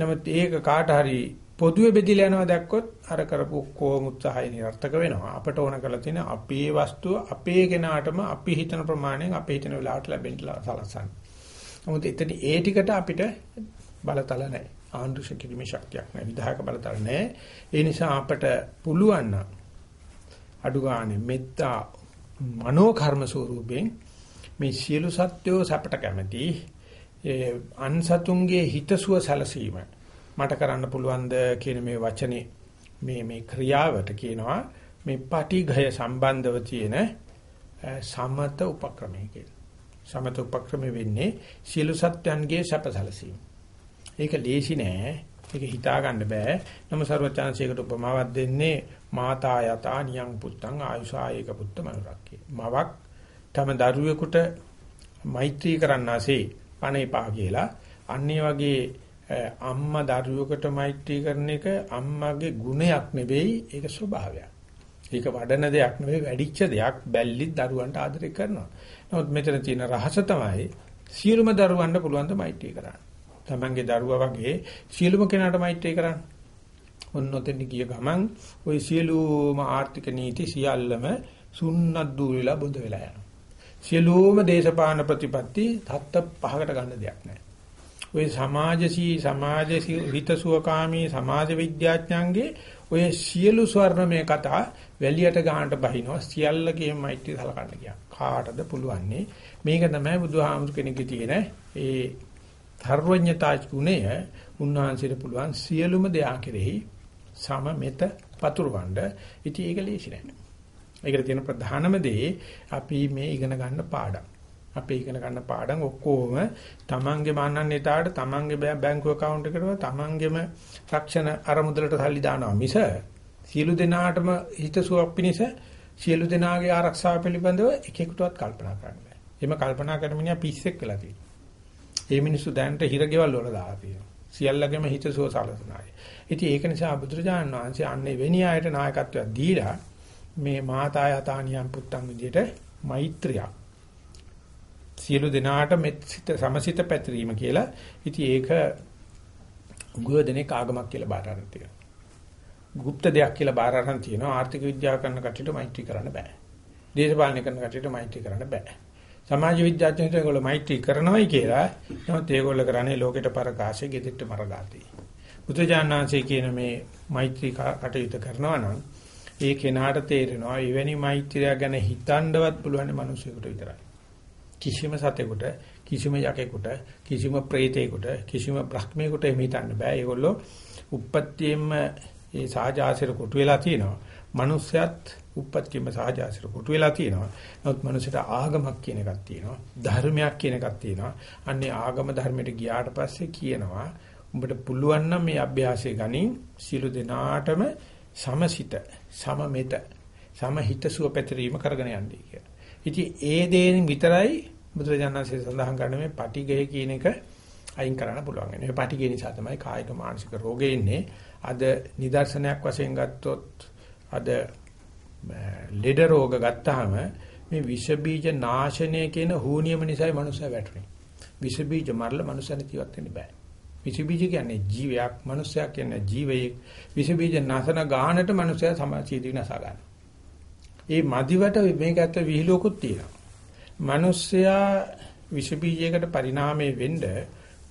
නමුත් ඒක කාට හරි පොදුවේ බෙදිලා යනවා දැක්කොත් අර කරපු කොහොම උත්සාහය නිර්ථක වෙනවා. අපට ඕන කරලා තියෙන අපේ වස්තුව අපේ කෙනාටම අපි හිතන ප්‍රමාණයෙන් අපේ හිතන වෙලාවට ලැබෙන්න සලසන්න. නමුත් එතන ඒ ටිකට අපිට බලතල නැහැ. ආන්දෘෂ කිරීමේ ශක්තියක් නැහැ. විධායක බලතල නැහැ. ඒ නිසා අපට පුළුවන් නම් අඩු ගානේ මෙත්තා මනෝ කර්ම ස්වරූපයෙන් මේ සියලු සත්‍යෝ සැපට කැමති ඒ අන්සතුන්ගේ හිතසුව සැලසීම මට කරන්න පුළුවන්ද කියන මේ වචනේ මේ මේ ක්‍රියාවට කියනවා මේ පටිඝය සම්බන්ධව තියෙන සමත උපක්‍රමය කියලා. සමත උපක්‍රමය වෙන්නේ සියලු සත්‍යයන්ගේ සැපසලසීම. ඒක ලේසි නෑ. ඒක හිතා ගන්න බෑ. නම ਸਰවචාන්සේකට උපමාවක් දෙන්නේ මාතා යතා නියං පුත්තං ආයුෂායක පුත්ත මනුරක්කේ. මවක් තම දරුවෙකුට මෛත්‍රී කරන්නාසේ පණේපා කියලා. අන්නේ වගේ අම්මා දරුවෙකුට මෛත්‍රී කරන එක අම්මාගේ ගුණයක් නෙවෙයි ඒක ස්වභාවයක්. ඒක වඩන දෙයක් නෙවෙයි වැඩිච්ච දෙයක් බැල්ලි දරුවන්ට ආදරය කරනවා. නමුත් මෙතන තියෙන රහස තමයි සියලුම දරුවන්ට පුළුවන් ද මෛත්‍රී කරන්න. තමන්ගේ දරුවා වගේ සියලුම කෙනාට මෛත්‍රී කරන්න. ඔන්නොතෙන් ගිය ගමන් ওই සියලුම ආර්ථික නීති සියල්ලම සුන්නත් දූවිලා බොඳ වෙලා යනවා. සියලුම දේශපාලන ප්‍රතිපත්ති තත්ත පහකට ගන්න දෙයක් නැහැ. ওই සමාජසී සමාජ හිතසුවකාමී සමාජ විද්‍යාඥයන්ගේ ඔය සියලු ස්වර්ණමය කතා වැලියට ගන්නට බහිනවා සියල්ලකේම මෛත්‍රී සලකන්න කියන. කාටද පුළුවන්නේ මේක තමයි බුදුහාමුදුර කෙනෙක්ගේ තියෙන ඒ ධර්වඥතා ගුණය උන්වහන්සේට පුළුවන් සියලුම දෙයක් කෙරෙහි සම මෙත පතුරවන්න. ඉතින් ඒක ලේසි නෑ. ඒකට තියෙන ප්‍රධානම දේ අපි මේ ඉගෙන ගන්න පාඩම්. අපි ඉගෙන ගන්න පාඩම් ඔක්කොම තමන්ගේ මාන්නන්නේතාවට තමන්ගේ බැංකු account එකට තමන්ගේම රක්ෂණ අරමුදලට සල්ලි දානවා මිස සියලු දෙනාටම හිතසුවක් පිණිස සියලු දෙනාගේ ආරක්ෂාව පිළිබඳව එකෙකුටවත් කල්පනා කරන්න බෑ. එහෙම කල්පනා කරන මිනිහා පිස්සෙක් වෙලා තියෙනවා. ඒ මිනිස්සු දැනට හිරගෙවල් වල දාලා තියෙනවා. සියල්ලගේම හිතසුව සලසනයි. ඉතින් ඒක නිසා බුදුරජාණන් වහන්සේ අන්නේ වෙණි ආයත නායකත්වයක් දීලා මේ මාතා යතානියම් පුත්තන් විදියට මෛත්‍රියක් සියලු දෙනාට මෙත් සමසිත පැතිරීම කියලා. ඉතින් ඒක ගුවදෙනෙක් ආගමක් කියලා බාර අරන් තියෙනවා. গুপ্ত දෙයක් කියලා බාර අරන් තියෙනවා. ආර්ථික විද්‍යාව කරන කට්ටියට මෛත්‍රී කරන්න බෑ. දේශපාලනය කරන කට්ටියට මෛත්‍රී කරන්න බෑ. සමාජ විද්‍යාඥයන්ට ඒගොල්ලෝ මෛත්‍රී කරනවයි කියලා. නමුත් ඒගොල්ලෝ කරන්නේ ලෝකෙට පරකාශය, gedette මරගාති. බුදුජානනාංශයේ කියන මේ මෛත්‍රී කටයුතු කරනවා නම් ඒ කෙනාට තේරෙනවා එවැනි මෛත්‍රිය ගැන හිතන්නවත් පුළුවන් මිනිසෙකුට විතරයි. කිසිම සතෙකුට කිසිම යකෙකුට කිසිම ප්‍රේතයෙකුට කිසිම බ්‍රහ්මයෙකුට එහෙම හිතන්න බෑ. ඒගොල්ලෝ උප්පත්තියෙම ඒ සාජාසිර කොටු වෙලා තියෙනවා. මිනිස්සයත් උප්පත්තියෙම සාජාසිර කොටු වෙලා තියෙනවා. නමුත් මිනිසට ආගමක් කියන එකක් තියෙනවා. ධර්මයක් කියන එකක් තියෙනවා. අන්නේ ආගම ධර්මයට ගියාට පස්සේ කියනවා උඹට පුළුවන් නම් මේ අභ්‍යාසය ගනින් සියලු දෙනාටම සමසිත සමමෙත සමහිත සුවපැතරීම කරගෙන යන්නේ කියලා. ඉතින් ඒ දේෙන් විතරයි බුදුරජාණන්සේ සඳහන් කරන මේ පටිගය කියන එක අයින් කරන්න පුළුවන්. මේ පටිගය නිසා තමයි කායික මානසික රෝගේ ඉන්නේ. අද නිදර්ශනයක් වශයෙන් ගත්තොත් අද ලෙඩ රෝග ගත්තාම මේ විෂ බීජ නාශනය කියන හෝනියම නිසායි මනුස්සය වැටුනේ. විෂ බීජ මරලා මනුස්සයන් ජීවත් වෙන්න බෑ. විස බීජ කියන්නේ ජීවයක්, මනුස්සයක් කියන්නේ ජීවයෙක්. විස බීජ නැසන ගාහනට මනුස්සයා සමාජීය විනාශ ගන්නවා. ඒ මදිවට මේක ඇත්ත විහිළුවකුත් තියෙනවා. මනුස්සයා විස බීජයකට පරිණාමය වෙන්න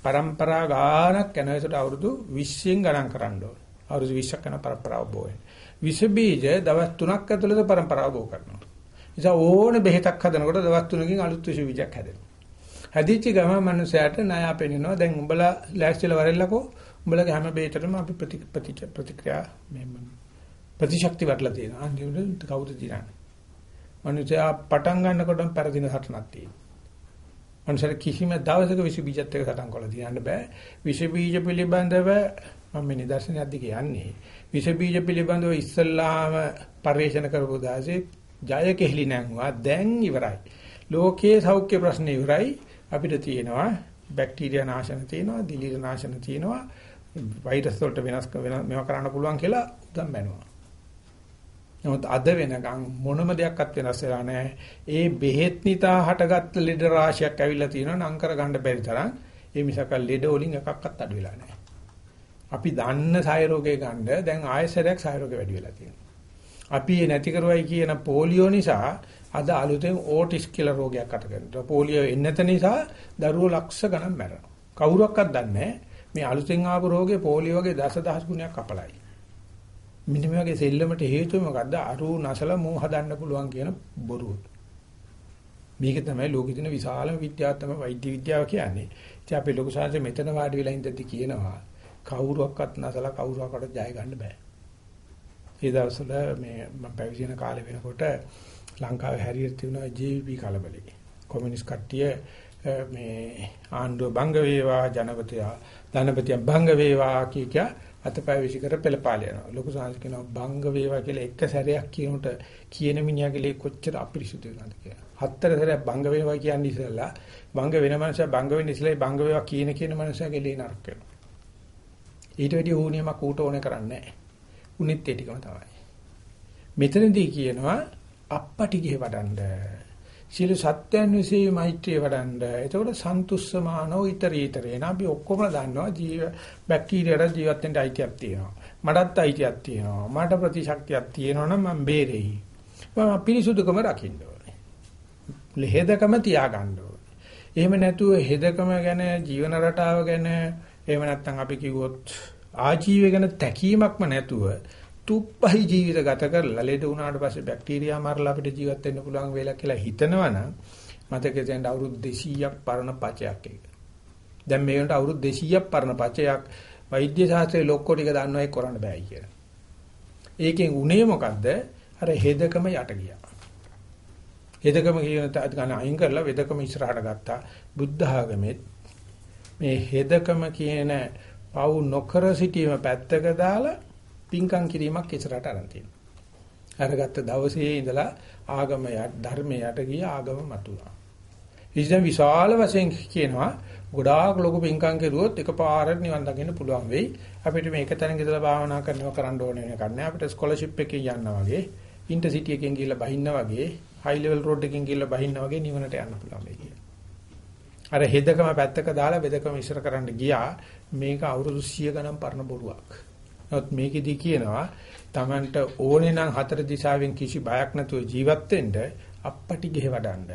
પરම්පරා ගානක් යනකොට අවුරුදු 20න් ගණන් කරන්න ඕන. අවුරුදු 20ක් යන પરම්පරාව බොයි. විස බීජ දවස් 3ක් ඇතුළත પરම්පරාව බෝ කරනවා. නිසා ඕන බෙහෙතක් හදනකොට දවස් 3කින් අලුත් විස බීජයක් හැදෙනවා. හැදිච්ච ගම මිනිසයාට ණය පෙන්නනවා. දැන් උඹලා ලෑස්තිලා වරෙල්ලකෝ. උඹලගේ හැම බෙහෙතටම අපි ප්‍රතික්‍රියා මේ ප්‍රතිශක්ති වටලා තියෙනවා. අන්තිමට කවුද දිනන්නේ? මනුස්සයා පටන් ගන්නකොටම පෙරදින සටනක් තියෙනවා. මනුස්සර කිසිම දවසක විස බීජත් එක්ක සටන් කරලා දිනන්න බෑ. විස බීජ පිළිබඳව මම මේ නිදර්ශනයක් දිගේ යන්නේ. විස බීජ පිළිබඳව ඉස්සල්ලාම පරිශන කරපු දාසේ ජය කෙහෙලි නැංවා දැන් ඉවරයි. ලෝකයේ සෞඛ්‍ය ප්‍රශ්නේ ඉවරයි. අපිට තියෙනවා බැක්ටීරියා නාශන තියෙනවා, දිලීර නාශන තියෙනවා, වෛරස් වලට වෙනස් මේවා කරන්න පුළුවන් කියලා උදම් බැනුවා. නමුත් අද වෙනකන් මොනම දෙයක්වත් වෙනස් වෙලා නැහැ. ඒ බෙහෙත් නිතා හටගත්ත ලෙඩ රාශියක් ඇවිල්ලා තියෙනවා නම් කර ගන්න බැරි තරම්. ඒ මිසක ලෙඩ වලින් එකක්වත් අඩු වෙලා නැහැ. අපි දන්න සාය රෝගේ ගන්න දැන් ආයෙසරයක් සාය රෝගේ වැඩි වෙලා තියෙනවා. අපි නැති කරුවයි කියන පොලියෝ නිසා අද අලුතෙන් ඕටිස් කියලා රෝගයක් අටගන්නවා. පොලියෝ එන්නත නිසා දරුවෝ ලක්ෂ ගණන් මැරෙනවා. කවුරක්වත් දන්නේ මේ අලුතෙන් ආපු රෝගේ පොලියෝ වගේ දසදහස් ගුණයක් අපලයි. මෙන්න මේ වගේ සෙල්ලමට හේතුව මොකද්ද? අරු නැසල මෝ හදන්න පුළුවන් කියන බොරුව. මේක තමයි ලෝකෙ තියෙන විශාලම විද්‍යාව තමයි වෛද්‍ය විද්‍යාව කියන්නේ. ඉතින් අපි ලොකු සාංශ මෙතන වාඩි වෙලා ඉඳද්දි කියනවා කවුරුවක්වත් නැසල කවුරුවකට ජය ගන්න බෑ. ඒ දවස්වල මේ මම පැවිදි වෙන කාලේ වෙනකොට ලංකාවේ හැරියට තිබුණා ජීවීපී කලබලේ. කොමියුනිස්ට් කට්ටිය මේ ආණ්ඩුව භංග වේවා ජනපතිය ධනපතිය භංග වේවා කිය කිය අතපය විසිකර පෙළපාල යනවා. ලොකු සාංශ කියනවා භංග වේවා කියලා එක සැරයක් කියනට කියන මිනිහාගේ ලේ කොච්චර අපිරිසුදු වෙනවද කියලා. හතර සැරයක් භංග වේවා කියන්නේ ඉස්සෙල්ලා භංග වෙන මනුස්සයා භංග වෙන්න ඉස්සෙල්ලා භංග වේවා කියන කියන මනුස්සයාගේ ලේ නරක වෙනවා. ඊට වැඩි ඌණියමක් ඌට ඕනේ කරන්නේ නැහැ. උනෙත් ඒ ටිකම තමයි. මෙතනදී කියනවා අප්පටි ගෙහ වඩන්න. සියලු සත්‍යයන් විශ්ේ මෛත්‍රිය වඩන්න. එතකොට සන්තුස්සමානෝ ඊතරීතරේ. අපි ඔක්කොම දන්නවා ජීව බැක්ටීරියාට ජීවත් වෙන්න අයිතියක් තියෙනවා. මටත් අයිතියක් තියෙනවා. මට ප්‍රතිශක්තියක් තියෙනවා නම් මම බේරෙයි. මම පිරිසුදුකම රකින්න ඕනේ. ලෙහෙදකම තියාගන්න ඕනේ. එහෙම නැතුව හෙදකම ගැන ජීවන රටාව ගැන එහෙම නැත්නම් අපි කිව්වොත් ආජීවය ගැන තැකීමක්ම නැතුව තුප්පහයි ජීවිත ගත කරලා ලෙඩ වුණාට පස්සේ බැක්ටීරියා මරලා අපිට ජීවත් වෙන්න පුළුවන් වෙලා කියලා හිතනවනම් මතකේ තියෙන අවුරුදු 200ක් පරණ පචයක් ඒක. දැන් මේකට අවුරුදු 200ක් පරණ පචයක් වෛද්‍ය ශාස්ත්‍රයේ ලොක්කො ටික දන්නවා ඒක කරන්න බෑ කියලා. ඒකෙන් උනේ මොකද්ද? අර හෙදකම යට ගියා. හෙදකම කියන ගණ අයින් කරලා වෙදකම ඉස්සරහට ගත්තා. බුද්ධ ආගමෙත් මේ හෙදකම කියන පව් නොකර සිටීම පැත්තක දාලා පින්කම් කිරීමක් ඉස්සරහට අරන් තියෙනවා. අරගත්ත දවසේ ඉඳලා ආගම ධර්මයට ගිය ආගම මතුවා. ඉතින් විශාල වශයෙන් කියනවා ගොඩාක් ලොකු පින්කම් කෙරුවොත් එකපාරට නිවන් දකින්න පුළුවන් වෙයි. අපිට මේක තැනක ඉඳලා භාවනා කරනවා කරන්න ඕනේ වෙන කන්නේ. අපිට ස්කෝලර්ෂිප් එකකින් යන්න වගේ, ඉන්ටර්සිටි එකකින් ගිහිල්ලා බහින්න වගේ, හයි ලෙවල් රෝඩ් එකකින් ගිහිල්ලා බහින්න වගේ නිවනට යන්න පුළුවන් වෙයි කියලා. අර හෙදකම පැත්තක දාලා වෙදකම ඉස්සර කරන්න ගියා. මේක අවුරුදු 100 ගණන් පරණ බොරුවක්. නමුත් මේකෙදි කියනවා Tamanට ඕනේ නම් හතර දිශාවෙන් කිසි බයක් නැතුව ජීවත් වෙන්න අපපටි ගෙහ වඩන්න.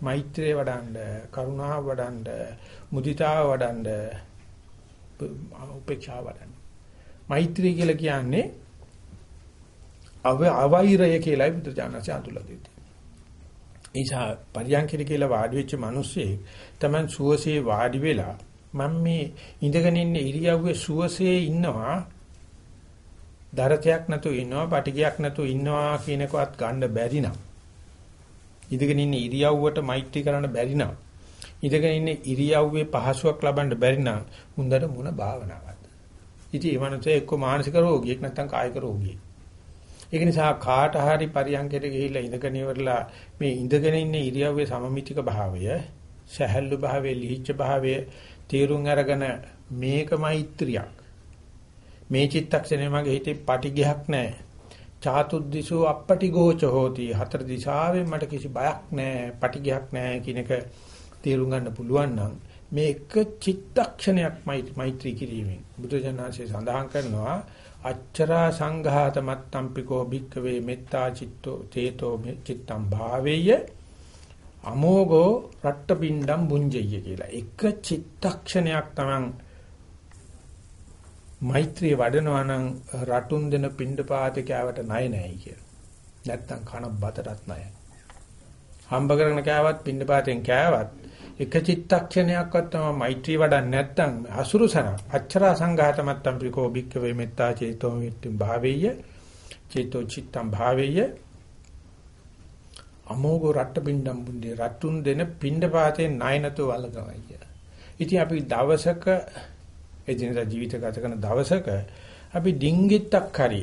මෛත්‍රිය වඩන්න, කරුණාව වඩන්න, මුදිතාව වඩන්න, උපේක්ෂාව වඩන්න. මෛත්‍රිය කියලා කියන්නේ අව අවෛරය කියලායි බුදුචානන්සේ අඳුල්ලා දෙන්නේ. ඒසා පරියන්කිර කියලා වාඩි වෙච්ච මිනිස්සේ Taman සුවසේ වාඩි වෙලා මම මේ ඉඳගෙන ඉන්න ඉරියව්වේ සුවසේ ඉන්නවා දරතයක් නැතුව ඉන්නවා, පටිගයක් නැතුව ඉන්නවා කියන එකවත් ගන්න බැරි නම්. ඉඳගෙන ඉන්න ඉරියව්වට මෛත්‍රී කරන්න බැරි නම්. ඉඳගෙන ඉන්න ඉරියව්වේ පහසුවක් ලබන්න බැරි නම් හොඳට මොන භාවනාවක්ද? ඉතින් ඒ මනසේ එක්ක මානසික රෝගියෙක් නැත්නම් කායික රෝගියෙක්. ඒක නිසා කාට හරි පරියන්කයට ගිහිල්ලා ඉඳගෙන ඉවරලා මේ ඉඳගෙන ඉන්න ඉරියව්වේ සමමිතික භාවය, සහැල්ලු භාවය, ලිහිච්ඡ භාවය තීරුම් අරගෙන මේක මෛත්‍රියක්. මේ චිත්තක්ෂණය මගේ හිතේ පටිඝයක් නැහැ. චාතුද්දිසෝ අපපටිගෝච හෝති. හතර දිශාවෙන් මට කිසි බයක් නැහැ, පටිඝයක් නැහැ කියන එක තේරුම් ගන්න පුළුවන් නම් මේ එක චිත්තක්ෂණයක් මෛත්‍රී කිරීමෙන් බුදුජානනාංශය සඳහන් කරනවා අච්චරා සංඝාත මත්තම්පිකෝ භික්කවේ මෙත්තා චිත්තෝ තේතෝ චිත්තම් භාවේය අමෝගෝ රට්ටපින්ඩම් බුඤ්ජය කියලා. එක චිත්තක්ෂණයක් තමන් මෛත්‍රිය වඩනවා නම් රටුන් දෙන පිණ්ඩපාතකෑවට ණය නැහැ කියලා. නැත්තම් කන බතටත් ණයයි. හම්බ කරගෙන කෑවත් පිණ්ඩපාතෙන් කෑවත් එක චිත්තක්ෂණයක්වත් තමයි මෛත්‍රී වඩන්නේ නැත්තම් අසුරුසන අච්චරා සංඝාතමත්තම් ප්‍රිකෝ භික්කවේ මෙත්තා චේතෝ මිත්‍තිම් භාවේය චේතෝ චිත්තම් භාවේය අමෝග රට්ට පින්ඩම් බුන්දේ රටුන් දෙන පිණ්ඩපාතේ ණය නැතුව වලගමයි කියලා. ඉතින් අපි දවසක එදිනදා ජීවිත ගත කරන දවසක අපි ඩිංගිත්තක් හරි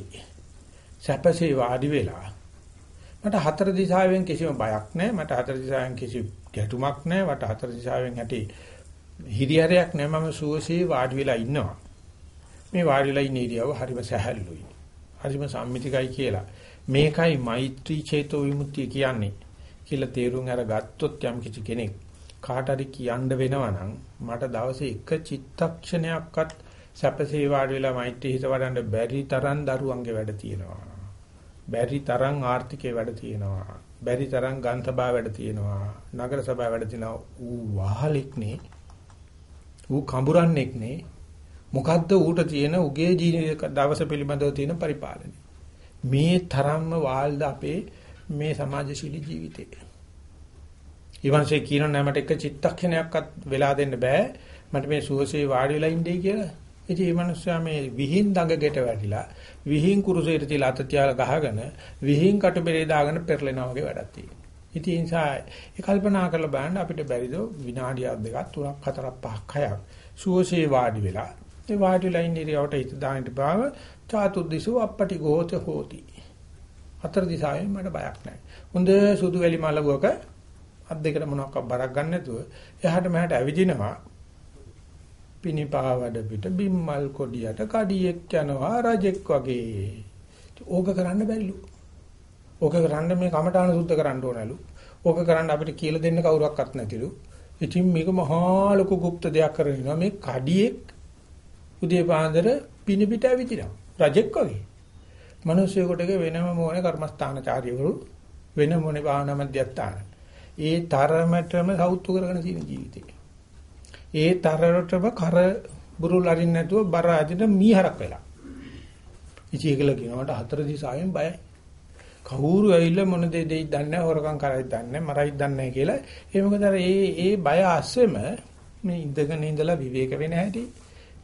සැපසේ වාඩි වෙලා මට හතර දිශාවෙන් කිසිම බයක් නැහැ මට හතර දිශාවෙන් කිසි ගැටුමක් නැහැ මට හතර දිශාවෙන් ඇති හිරිහැරයක් නෑ මම සුවසේ වාඩි වෙලා ඉන්නවා. මේ වාඩි වෙලා ඉන්න ඉරියව හරිම සැහැල්ලුයි. හරිම සම්මිතිකයි කියලා. මේකයි මෛත්‍රී චේතෝ විමුක්තිය කියන්නේ කියලා තේරුම් අරගත්තොත් යම් කිසි කෙනෙක් කාට හරි කියන්න වෙනවා නම් මට දවසේ එක චිත්තක්ෂණයක්වත් සැපසේ වාඩි වෙලා මෛත්‍රී හිත වඩන්න බැරි තරම් දරුවන්ගේ වැඩ තියෙනවා. බැරි තරම් ආර්ථිකේ වැඩ තියෙනවා. බැරි තරම් ගන්තබා වැඩ තියෙනවා. නගර සභා වැඩ තියෙනවා. ඌ වහලෙක් නේ. ඌ කඹරන්නෙක් නේ. මොකද්ද ඌට තියෙන උගේ ජීවිත දවස පිළිබඳව තියෙන පරිපාලනය. මේ තරම්ම වාල්ද අපේ මේ සමාජශීලී ජීවිතේ. ඊවන්සේ කියන නමට එක චිත්තක්ෂණයක්වත් වෙලා දෙන්න බෑ. මට මේ සුවසේ වාඩි වෙලා ඉන්නේ කියලා. ඉතින් මේ මිනිස්සයා මේ විහිං දඟගෙට වැටිලා විහිං කුරුසෙට තියලා අත තියාලා ගහගෙන විහිං කටුබෙරේ දාගෙන පෙරලෙනා වගේ වැඩක් තියෙනවා. ඉතින් ඒ නිසා ඒ කල්පනා කරලා බලන්න අපිට බැරිද විනාඩියක් දෙකක් තුනක් හතරක් පහක් හයක් සුවසේ වාඩි වෙලා ඒ වාඩි වෙලා ඉන්න ඉරියවට හිත දාන්න බාව චාතුද්දිසෝ අපපටි ගෝත හෝති. හතර දිශාවෙන් මට බයක් නැහැ. හොඳ සුදු වැලි මලගුවක අත් දෙකට මොනවාක් බරක් ගන්න නැතුව එහාට මෙහාට ඇවිදිනවා පිනිපාවඩ පිට බිම්මල් කොඩියට කඩියෙක් යනවා රජෙක් වගේ. ඕක කරන්න බැරිලු. ඕක කරන්න මේ කමඨාන සුද්ධ කරන්න ඕනලු. ඕක කරන්න අපිට කියලා දෙන්න කවුරක්වත් නැතිලු. ඉතින් මේක මහා ලොකු গুপ্ত දෙයක් කරගෙන මේ කඩියෙක් උදේ පාන්දර පිනි පිට ඇවිදිනවා. රජෙක් වගේ. මිනිස්සුෙකුටක වෙනම මොනේ කර්මස්ථානචාර්යවරු වෙන මොනේ භාවනා මධ්‍යස්ථාන. ඒ තරමටම සෞතු කරගෙන තියෙන ජීවිතේ. ඒ තරරටම කර බුරුල් අරින්න නැතුව බර අදින මීහරක් වෙලා. ඉතින් ඒකල කියනවාට හතර දිසාවෙන් බයයි. කවුරු ඇවිල්ලා මොන දේ දෙයි දන්නේ නැහැ හොරකම් කරයි දන්නේ නැහැ මරයි දන්නේ නැහැ කියලා. ඒ මොකද ඒ ඒ බය ආස්සෙම මේ ඉඳගෙන ඉඳලා විවේක වෙන හැටි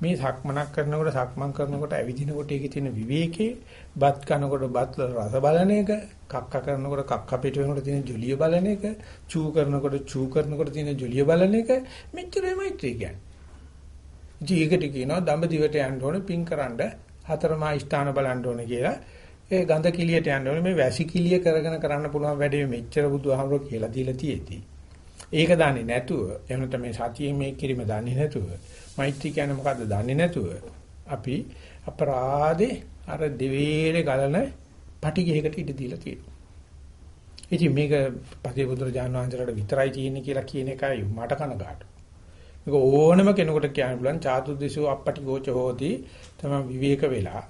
මේ සක්මනක් කරනකොට සක්මන් කරනකොට ඇවිදිනකොට ඒකේ තියෙන විවේකේ බත් කනකොට බත් රස බලන එක කක්ක කරනකොට කක්ක පිට වෙනකොට තියෙන ජොලිය බලන එක චූ කරනකොට චූ කරනකොට තියෙන ජොලිය බලන එක මෙච්චරයි මෛත්‍රී කියන්නේ. ජීවිතේ කියනවා දඹදිවට යන්න ඕනේ පින්කරනද හතරමා ස්ථාන බලන්න ඕනේ කියලා. ඒ ගඳ කිලියට යන්න ඕනේ මේ වැසි කිලිය කරගෙන කරන්න පුළුවන් වැඩේ මෙච්චර බුදුහාමරෝ කියලා දීලා තියෙති. ඒක දන්නේ නැතුව එහෙම තමයි සතියේ මේ කිරීම දන්නේ නැතුව මෛත්‍රී කියන්නේ මොකද්ද දන්නේ නැතුව අපි අපරාධේ අර දෙවේලේ ගලන පටිගයකට ඉඩ දීලා තියෙනවා. ඉතින් මේක පතිබුදුර ජානවාන්තරට විතරයි තියෙන්නේ කියලා කියන එකයි මට කනගාටු. මේක ඕනම කෙනෙකුට කියන්න පුළුවන් චාතුද්දිසෝ අපපටි ගෝච හෝති තමයි විවේක වෙලා.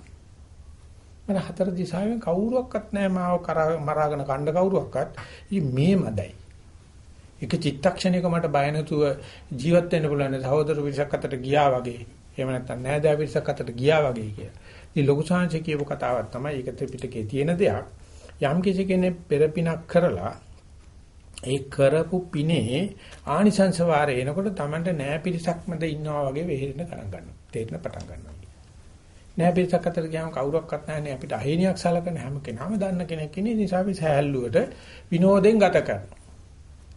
මම හතර දිශාවෙන් කවුරුවක්වත් නැහැ මාව මරාගෙන කණ්ඩ කවුරුවක්වත්. ඉතින් මේ මදයි. එක චිත්තක්ෂණයක මට බය නැතුව ජීවත් වෙන්න පුළුවන් සහෝදර පිරිසක් අතට ගියා වගේ. එහෙම නැත්නම් නෑදෑ පිරිසක් අතට ගියා වගේ කියලා. ඉතින් ලොකු සාංශ කියපු කතාවක් තමයි ඒක ත්‍රිපිටකයේ තියෙන දෙයක්. යම් කිසි කෙනෙක් පෙරපිනක් කරලා ඒ කරපු පිනේ ආනිසංස වාරේ එනකොට Tamanට නෑ පිරිසක් මැද ඉන්නවා වගේ වෙහෙරෙන ගණන් ගන්නවා. තේරෙන පටන් ගන්නවා. නෑ පිරිසක් අතර ගියාම කවුරක්වත් නැහැනේ අපිට අහිණියක් සලකන හැම කෙනාම දන්න කෙනෙක් ඉන්නේ නිසා අපි සහැල්ලුවට විනෝදෙන් ගත කරනවා.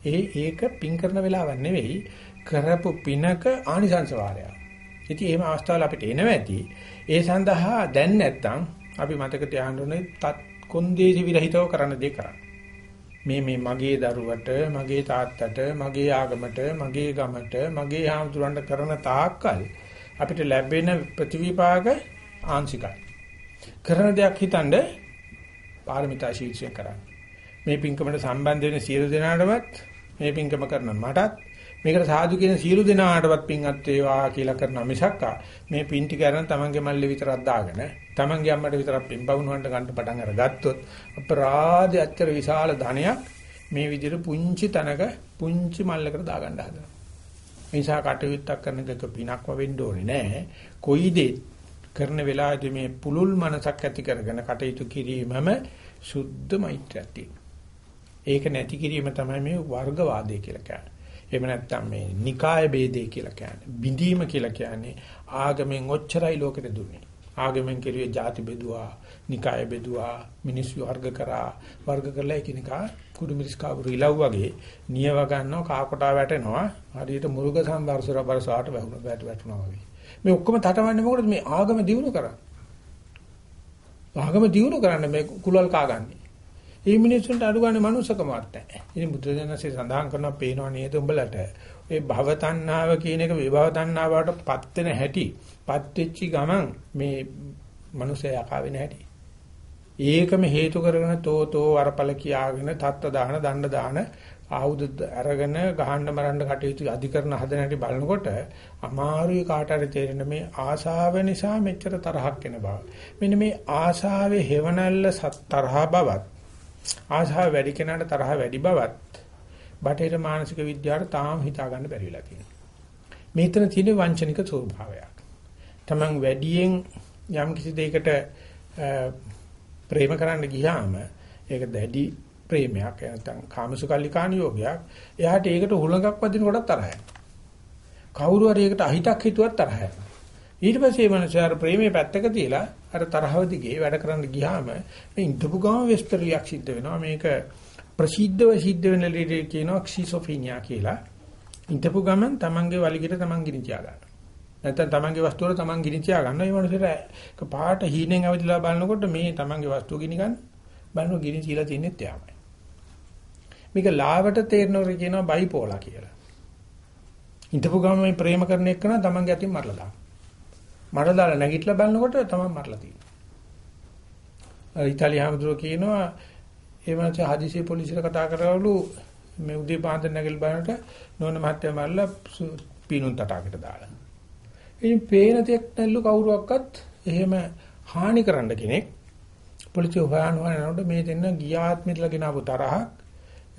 ඒ ඒක පින් කරන වෙලාවක් නෙවෙයි කරපු පිනක ආනිසංස වාරයක්. ඉතින් එහෙම අවස්ථාවල අපිට එනවා ඇති. ඒ සඳහා දැන් නැත්තම් අපි මතක තියාගන්න ඕනේ තත් කොන්දේසි විරහිතව කරන්න දේ කරන්න. මේ මේ මගේ දරුවට, මගේ තාත්තට, මගේ ආගමට, මගේ ගමට, මගේ ආම්තුරන්ට කරන තාක්කල් අපිට ලැබෙන ප්‍රතිවිපාක ආංශිකයි. කරන දෙයක් හිතනද පාරමිතා ශීර්ෂයෙන් කරන්න. මේ පින්කමට සම්බන්ධ වෙන සියලු දෙනාටමත් මේ පින්කම කරන මටත් මේකට සාදු කියන සියලු දෙනාටවත් පින්වත් වේවා කියලා කරන මිසක් මේ පින් ටික අරන් තමන්ගේ මල්ලේ විතරක් දාගෙන තමන්ගේ අම්මට විතරක් පින් බවුනවන්ට ගන්න පටන් අරගත්තොත් අපරාධය අච්චර විශාල ධනයක් මේ විදිහට පුංචි තනක පුංචි මල්ලකට දාගන්න හදනවා. නිසා කටයුත්තක් කරන එක පිනක්ව වෙන්න ඕනේ නෑ. කොයි දේ කරන වෙලාවේදී මේ පුලුල් මනසක් ඇති කරගෙන කටයුතු කිරීමම සුද්ධ මෛත්‍රියක් තියෙනවා. ඒක නැති කිරීම තමයි මේ වර්ගවාදය කියලා කියන්නේ. එහෙම නැත්නම් මේ නිකාය ભેදේ කියලා කියන්නේ. බිඳීම කියලා කියන්නේ ආගමෙන් ඔච්චරයි ලෝකෙට දුන්නේ. ආගමෙන් කෙරුවේ ಜಾති බෙදුවා, නිකාය බෙදුවා, මිනිස්සු වර්ග කරා, වර්ග කරලා එකිනෙකා කුඩු මිරිස් කාපුරු ඉලව් වගේ නියව ගන්නවා කා කොටා වැටෙනවා. හරියට මුරුග සම්බර්සර බරසාට වැහුණා වැට වැටුණා වගේ. මේ ඔක්කොම තටවන්නේ මොකටද මේ ආගම දිනු කරන්නේ? ආගම දිනු කරන්න මේ කුලල් කාගන්නේ. මේ මිනිස්සුන්ට අඩු ගන්න මනුස්සකමක් නැහැ. ඉතින් බුදුදහමසේ සඳහන් කරනවා පේනව නේද උඹලට ඒ භව තණ්හාව කියන එක විභව තණ්හාවට පත් වෙන හැටි, පත් වෙච්චි ගමන් මේ මනුස්සයා යකා වෙන හැටි. ඒකම හේතු කරගෙන තෝතෝ වරපල කියාගෙන තත්ත දාන දණ්ඩ දාන ආයුධ අරගෙන ගහන්න මරන්න කටයුතු අධිකරණ හදන හැටි බලනකොට අමාරුයි කාට හරි තේරෙන මේ ආශාව නිසා මෙච්චර තරහක් එන බව. මෙන්න මේ ආශාවේ හේවණල්ල තරහ බවත් ආශාව වැඩි කෙනාට තරහ වැඩි බවත් බටේර මානසික විද්‍යාවට තාම හිතා ගන්න බැරි වෙලා තියෙනවා. මේතන තියෙන වංචනික ස්වභාවයක්. Taman වැඩියෙන් යම් කිසි දෙයකට ප්‍රේම කරන්න ගියාම ඒක දැඩි ප්‍රේමයක් නැත්නම් කාමසුකල්ලිකාණ යෝගයක්. එයාට ඒකට හුලඟක් වදින කොටත් තරහ කවුරු හරි ඒකට අහිතක් හිතුවත් තරහ ඊට පස්සේ මේ මනුස්සයාර ප්‍රේමයේ පැත්තක තියලා අර තරහව දිගේ වැඩ කරන්න ගියාම මේ ඉඳපු ගම වෙස්පර්ලියක් සිද්ධ වෙනවා. මේක ප්‍රසිද්ධව සිද්ධ වෙන ලීඩේ කියනවා ක්සිසොෆීනියා කියලා. ඉඳපු ගමන් තමන්ගේ වලිගෙට තමන් ගිනි තියා ගන්නවා. නැත්නම් තමන්ගේ වස්තුවල තමන් ගිනි තියා ගන්නවා. ඒ මනුස්සයාට පාට හීනෙන් අවදිලා බලනකොට මේ තමන්ගේ වස්තුව ගිනි ගන්න බලනවා ගිනි තියලා තින්නෙත් යාමයි. මේක ලාවට තේරෙනවර කියනවා බයිපෝලා කියලා. හිතපු ගම මේ ප්‍රේම කරන එක නම් තමන්ගේ අතින් මරලා දානවා. මරලා දාලා නැගිටලා බලනකොට තමන් මරලා තියෙනවා. ඉතාලිය හැමදෙරෝ කියනවා ඒ මාස හදිසිය පොලිසියට කතා කරවලු මේ උදේ පාන්දර නැගිට බලනට නෝන මහත්තයා මරලා පීනුන් තටාකට දාලා. ඉතින් පේන තෙක් නැල්ලු කවුරුවක්වත් එහෙම හානි කරන්න කෙනෙක් පොලිසිය හොයන හොයනකොට මේ දෙන්න ගියාත්මෙట్లా ගෙනාවු තරහක්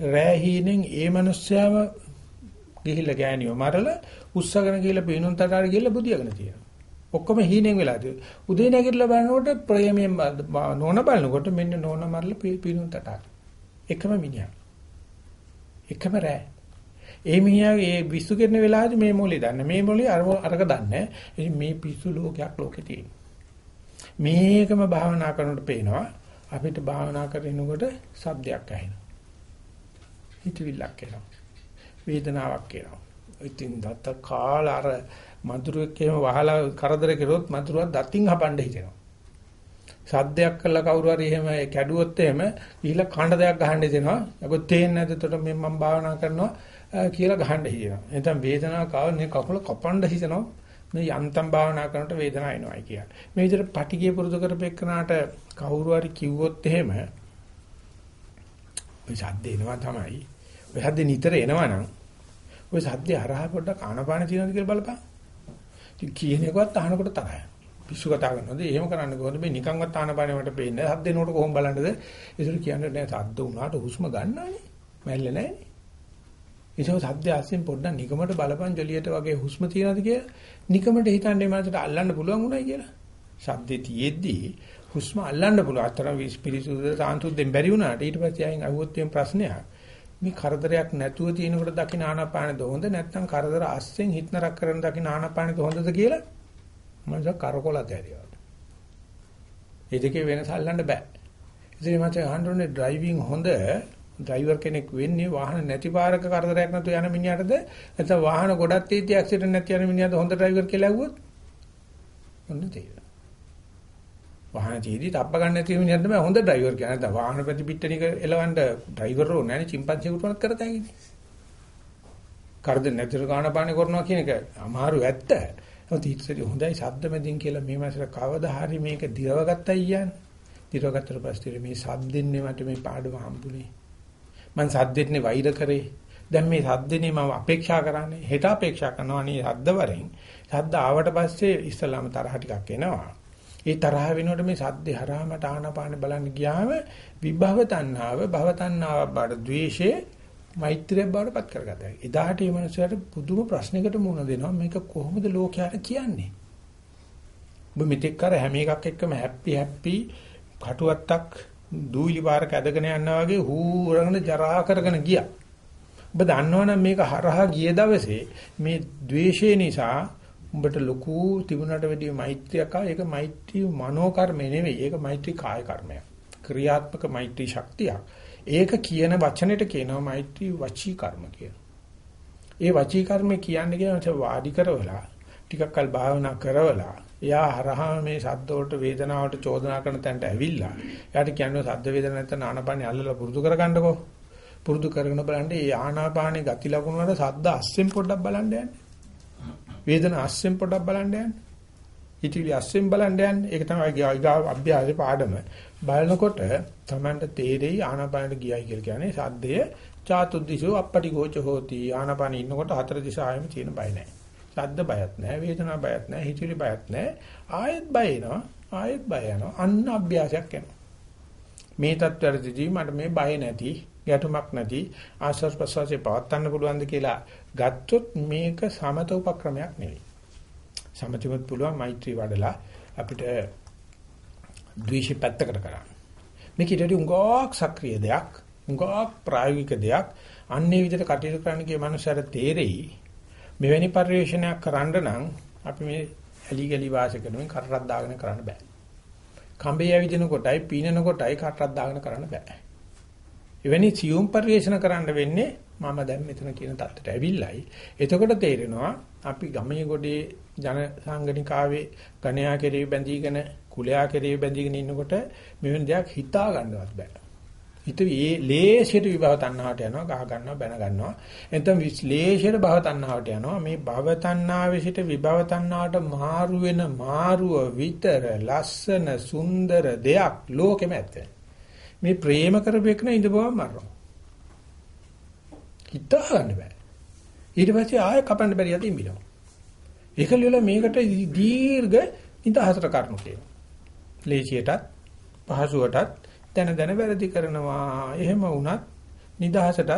රෑ හීනෙන් ඒ මිනිස්සයාම ගිහිල්ලා ගෑනියෝ මරලා උස්සගෙන ගිහිල්ලා පිනුම් තටාරි ගිහිල්ලා බුදියාගෙන තියෙනවා. ඔක්කොම හීනෙන් වෙලා තියෙනවා. උදේ නැගිටලා බලනකොට ප්‍රේමයෙන් නෝන බලනකොට මෙන්න නෝන මරලා පිනුම් තටාරි. එකම මිනිහා. එකම රෑ. ඒ මිනිහාගේ ඒ විසු කරන වෙලාවේදී මේ මොලේ දන්නේ. මේ මොලේ අර අරක දන්නේ. ඉතින් මේ පිස්සු ලෝකයක් ලෝකේ තියෙන. මේකම භාවනා කරනකොට පේනවා අපිට භාවනා කරනකොට සද්දයක් ඇහෙනවා. හිතවිල්ලක් එනවා. වේදනාවක් එනවා. ඉතින් දත්ත කාල අර මధుරයක් එහෙම වහලා කරදර කෙරුවොත් මధుරවත් දතින් හපන්න හිතෙනවා. සද්දයක් කළා කවුරු හරි එහෙම කැඩුවොත් එහෙම ගිහිල්ලා කණ්ඩ දෙයක් ගහන්න හිතෙනවා. යකෝ තේන්නේ නැද්ද එතකොට මේ මම භාවනා කරනවා කියලා ගහන්න හිතෙනවා. එතන වේදනාවක් ආව මේ කකුල කපන්න හිතෙනවා. මේ යන්තම් භාවනා කරනකොට වේදනාව එනවායි කියන්නේ. මේ විදිහට පටිගිය පුරුදු කරපෙන්නාට කවුරු හරි කිව්වොත් එහෙම ඔය සද්ද එනවා තමයි. ඔය සද්ද නිතර එනවනම් ඔය සද්ද හරහා පොඩ්ඩක් ආනපාන තියෙනවද කියලා බලපන්. ඉතින් කියන එකවත් අහනකොට තරහයි. පිස්සු කතා කරනවාද? එහෙම කරන්න කොහොමද මේ නිකන්වත් ආනපානෙ මට පේන්නේ. සද්ද එනකොට කොහොම බලන්නද? ඒසර කියන්නේ නෑ සද්ද උනාට හුස්ම ගන්නවනේ. මැල්ල නෑනේ. ඒසව සද්ද ආසියෙන් පොඩ්ඩක් නිකමට බලපන් ජොලියට වගේ හුස්ම තියනවාද කියලා. නිකමට හිතන්නේ මාසට අල්ලන්න පුළුවන් උනායි කියලා. සද්දේ තියෙද්දි හුස්ම අල්ලන්න පුළුවන්. අතර පිරිසුදු සාන්තුද්දෙන් බැරි වුණාට ඊට පස්සේ ආයෙත් අහුවොත් එම් ප්‍රශ්නයක්. මේ කරදරයක් නැතුව තියෙනකොට දකින්න ආනාපානද හොඳ නැත්නම් කරදර අස්සෙන් හිටනරක් කරන දකින්න ආනාපානද හොඳද කියලා මම කරකොලත ඇරියා. ඒ දෙකේ වෙනස අල්ලන්න බෑ. ඉතින් මම අහන්නේ ඩ්‍රයිවිං හොඳ ඩ්‍රයිවර් කෙනෙක් වෙන්නේ වාහන නැති පාරක කරදරයක් නැතුව යන මිනිහටද නැත්නම් වාහන ගොඩක් තීති ඇක්සිඩන්ට් නැති යන මිනිහද හොඳ ඩ්‍රයිවර් කියලා ඇහුවොත් ඔන්න තේරෙනවා. වාහන තීදි තප්ප ගන්න නැති මිනිහා තමයි හොඳ ඩ්‍රයිවර් කියන්නේ. නැත්නම් වාහන ප්‍රතිපිටණික එලවන්න ඩ්‍රයිවර් ඕනේ නැහැ නේ චිම්පන්සියෙකුට උනත් කරතයි. කරද නැතිව ගාන පානේ කරනවා කියන එක අමාරු ඇත්ත. ඒත් ඊටසරි හොඳයි ශබ්ද මැදින් කියලා මේ මාසෙට කවදා හරි මේක දිරවගත්තයි කියන්නේ. දිරවගත්තට පස්සේ මේ ශබ්දින්නේ මට මේ පාඩම හම්බුනේ. මං සද්දෙත්නේ වෛර කරේ. දැන් මේ සද්දෙනේ මම අපේක්ෂා කරන්නේ. හෙට අපේක්ෂා කරනවා නේ සද්ද වරෙන්. සද්ද ආවට පස්සේ ඉස්සලාම තරහ ටිකක් එනවා. ඒ තරහ වෙනකොට මේ සද්දේ හරහාමට ආනාපාන බලන්න ගියාම විභව තණ්හාව භව තණ්හාව බාට ද්වේෂේ මෛත්‍රිය බවට පත් කරගත්තා. එදාට මේ මනුස්සයාට පුදුම ප්‍රශ්නයකට මුහුණ දෙනවා මේක කොහොමද ලෝකයට කියන්නේ? ඔබ මෙතෙක් කර හැම එකක් එක්කම හැපි හැපි කටුවත්තක් දූවිලි පාරක ඇදගෙන යනවා වගේ හූරගෙන ජරා කරගෙන ගියා. ඔබ දන්නවනම් මේක හරහා ගිය දවසේ මේ द्वේෂය නිසා උඹට ලොකු තිබුණට වැඩිය මෛත්‍රියක් ආ ඒක මෛත්‍රී මනෝ කර්මය නෙවෙයි. ඒක මෛත්‍රී කාය කර්මයක්. ක්‍රියාත්මක මෛත්‍රී ශක්තියක්. ඒක කියන වචනෙට කියනවා මෛත්‍රී වචී කර්ම කියලා. ඒ වචී කර්මය කියන්නේ කියන වාඩි කරවලා ටිකක් කල් භාවනා කරවලා එයා හරහා මේ සද්ද වලට වේදනාවට චෝදනා කරන තැනට ඇවිල්ලා එයාට කියන්නේ සද්ද වේදනා නැත්නම් ආනපනිය අල්ලලා පුරුදු කරගන්නකෝ. පුරුදු කරගෙන බලන්න ඒ ආනාපානේ ගති ලකුණු වල සද්ද අස්සෙන් පොඩ්ඩක් බලන්න යන්න. වේදන අස්සෙන් පොඩ්ඩක් බලන්න යන්න. ඉතිලි අස්සෙන් බලන්න යන්න. ඒක තමයි අභ්‍යාසයේ පාඩම. බලනකොට Tamanට තේරෙයි ආනාපානට ගියයි කියලා කියන්නේ සද්දය චාතුද්දිසෝ අපටි ගෝච හෝති. ආනාපානෙ ඉන්නකොට හතර දිශාවෙම තියෙන බය නැහැ. සද්ද බයත් නැහැ, වේදනා බයත් නැහැ, හිතිලි බයත් නැහැ. ආයෙත් බය එනවා. ආයෙත් බය යනවා. අන්න අභ්‍යාසයක් එනවා. මේ தත්වරදී මට මේ බය නැති, ගැටුමක් නැති ආශ්වාස ප්‍රශ්වාසයේ පවත්වන්න පුළුවන්ද කියලා ගත්තොත් මේක සමත උපක්‍රමයක් නෙවෙයි. සමතිමත් පුළුවන් මෛත්‍රී වඩලා අපිට ද්වේෂය පැත්තකට කරන්න. මේක ඊට වඩා උඟාක් සක්‍රීය දෙයක්, උඟාක් ප්‍රායෝගික දෙයක්. අන්නේ විදිහට කටයුතු කරන්න ගිය මනුස්සයර තේරෙයි. මෙවැනි පරිශ්‍රණයක් කරන්න නම් අපි මේ ඇලි ගලි වාසය කරමින් කරටක් දාගෙන කරන්න බෑ. කඹේ ඇවිදින කොටයි පීනන කොටයි කටරක් දාගෙන කරන්න බෑ. එවැනි සියුම් පරිශන කරන්න වෙන්නේ මම දැන් මෙතන කියන தත්තට ඇවිල්ලයි. එතකොට තේරෙනවා අපි ගමේ ගොඩේ ජන සංගණිකාවේ ගණයා කෙරේ බැඳීගෙන කුලයා කෙරේ බැඳීගෙන ඉන්නකොට මෙවැනි දෙයක් හිතා ගන්නවත් බෑ. හිත ඒ ලේසියට විභව තණ්හාවට යනවා ගහ ගන්නවා බැන ගන්නවා එතන විශ්ලේෂයට භව තණ්හාවට යනවා මේ භව තණ්හාවේ සිට විභව තණ්හාවට මාරු වෙන මාරුව විතර ලස්සන සුන්දර දෙයක් ලෝකෙම ඇත මේ ප්‍රේම කරපේකන ඉඳපුවම මරනවා හිතා ගන්න බෑ ඊට පස්සේ ආයෙ කපන්න බැරි යතින් මිලව ඒක ලියලා මේකට දීර්ඝ ඉඳහතර කරුණු කියනවා ලේසියටත් පහසුවටත් දැන දැන වැරදි කරනවා. එහෙම වුණත් නිදහසටත්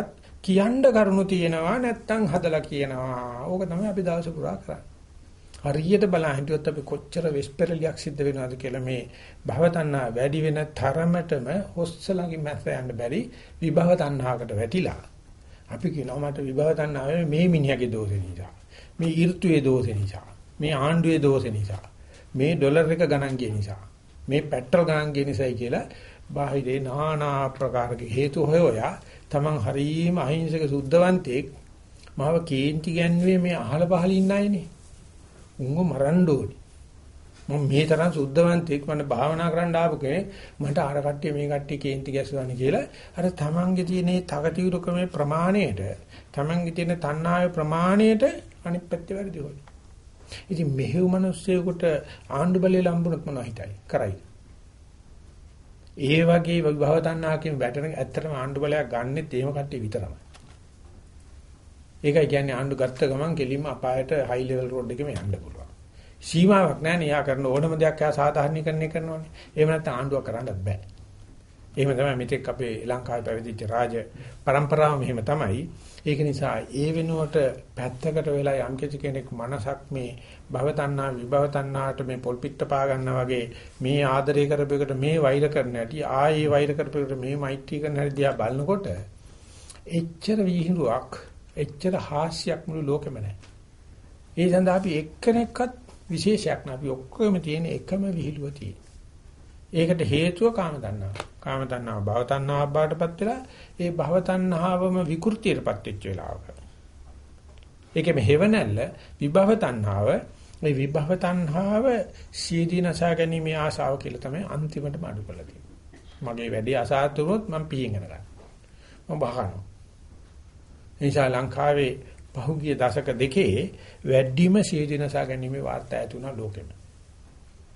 කියන්න කරුණු තියෙනවා නැත්තම් හදලා කියනවා. ඕක තමයි අපි දවස පුරා කරන්නේ. හරියට බලන් හිටියොත් අපි කොච්චර වෙස්පරලියක් සිද්ධ වෙනවද කියලා මේ භවතණ්හා වැඩි වෙන තරමටම හොස්සලගේ මැස්ස යන්න බැරි විභව තණ්හාකට වැටිලා අපි කියනවා මට විභව තණ්හාවේ මේ මිනිහාගේ දෝෂෙ නිසා මේ ඍතුයේ දෝෂෙ නිසා මේ ආණ්ඩුවේ දෝෂෙ නිසා මේ ඩොලර් එක ගණන් ගිය නිසා මේ පෙට්‍රල් ගණන් ගිය නිසායි කියලා බාහිරේ নানা ආකාරක හේතු හොයෝයා තමන් හරීම අහිංසක සුද්ධවන්තයෙක් මාව කේන්ති ගැන්වේ මේ අහල පහල ඉන්න අයනේ. උංග මරන්න ඕනි. මම මේ තරම් සුද්ධවන්තයෙක් මම භාවනා කරන්න ආපු කෙනෙක් මට අර කට්ටිය මේ කට්ටිය කේන්ති ගැසුවානි කියලා අර තමන්ගේ තියෙන තකතිරුකමේ ප්‍රමාණයට තමන්ගේ තියෙන තණ්හාවේ ප්‍රමාණයට අනිත් පැත්තේ වැඩි හොයි. ඉතින් මෙහෙව් මිනිස්සෙකුට ආණ්ඩු බලය ලම්බුනොත් මොනව හිතයි කරයි. ඒ වගේ විභව තණ්හාවකින් වැටෙන ඇත්තටම ආණ්ඩු බලයක් ගන්නෙත් එහෙම කට්ටිය විතරමයි. ඒකයි කියන්නේ ආණ්ඩු ගත්ත ගමන් කෙලින්ම අපායට හයි ලෙවල් රෝඩ් එකෙම යන්න පුළුවන්. සීමාවක් නැහැ නේ. යා කරන ඕනම දෙයක් යා සාධාරණීකරණය කරනවානේ. එහෙම නැත්නම් ආණ්ඩුවක් කරන්නත් බෑ. එහෙම තමයි මෙතෙක් අපේ ලංකාවේ පැවිදිච්ච රාජ પરම්පරාව මෙහෙම තමයි. ඒක නිසා ඒ වෙනුවට පැත්තකට වෙලා යම් කෙනෙක් මනසක් මේ භව තණ්හා විභව තණ්හාට මේ පොල් පිට පා ගන්නා වගේ මේ ආදරය කරපෙකට මේ වෛර කරන හැටි ආයේ වෛර කරපෙකට මේ මෛත්‍රී කරන හැටි දිහා බලනකොට එච්චර විහිළුවක් එච්චර හාස්‍යයක් මුළු ලෝකෙම නැහැ. ඒ සඳහා අපි එක්කෙනෙක්වත් විශේෂයක් නෑ. අපි ඔක්කොම තියෙන එකම විහිළුව තියෙන. ඒකට හේතුව කාම තණ්හාව. කාම තණ්හාව භව තණ්හාව බාටපත් වෙලා ඒ භව තණ්හාවම විකෘතියටපත් වෙච්ච වෙලාවක. ඒකෙම හේවණල්ල විභව තණ්හාව මේ විභව තණ්හාව සීදීනසා ගැනීමේ ආසාව කියලා තමයි අන්තිමටම අඩු කරලා තියෙන්නේ. මගේ වැඩි අසාතුරුත් මම පියෙන් යනවා. මම බහනවා. නිසා ලංකාවේ පහුගිය දශක දෙකේ වැඩිම සීදීනසා ගැනීමේ වාර්තා ඇති වුණා ලෝකෙම.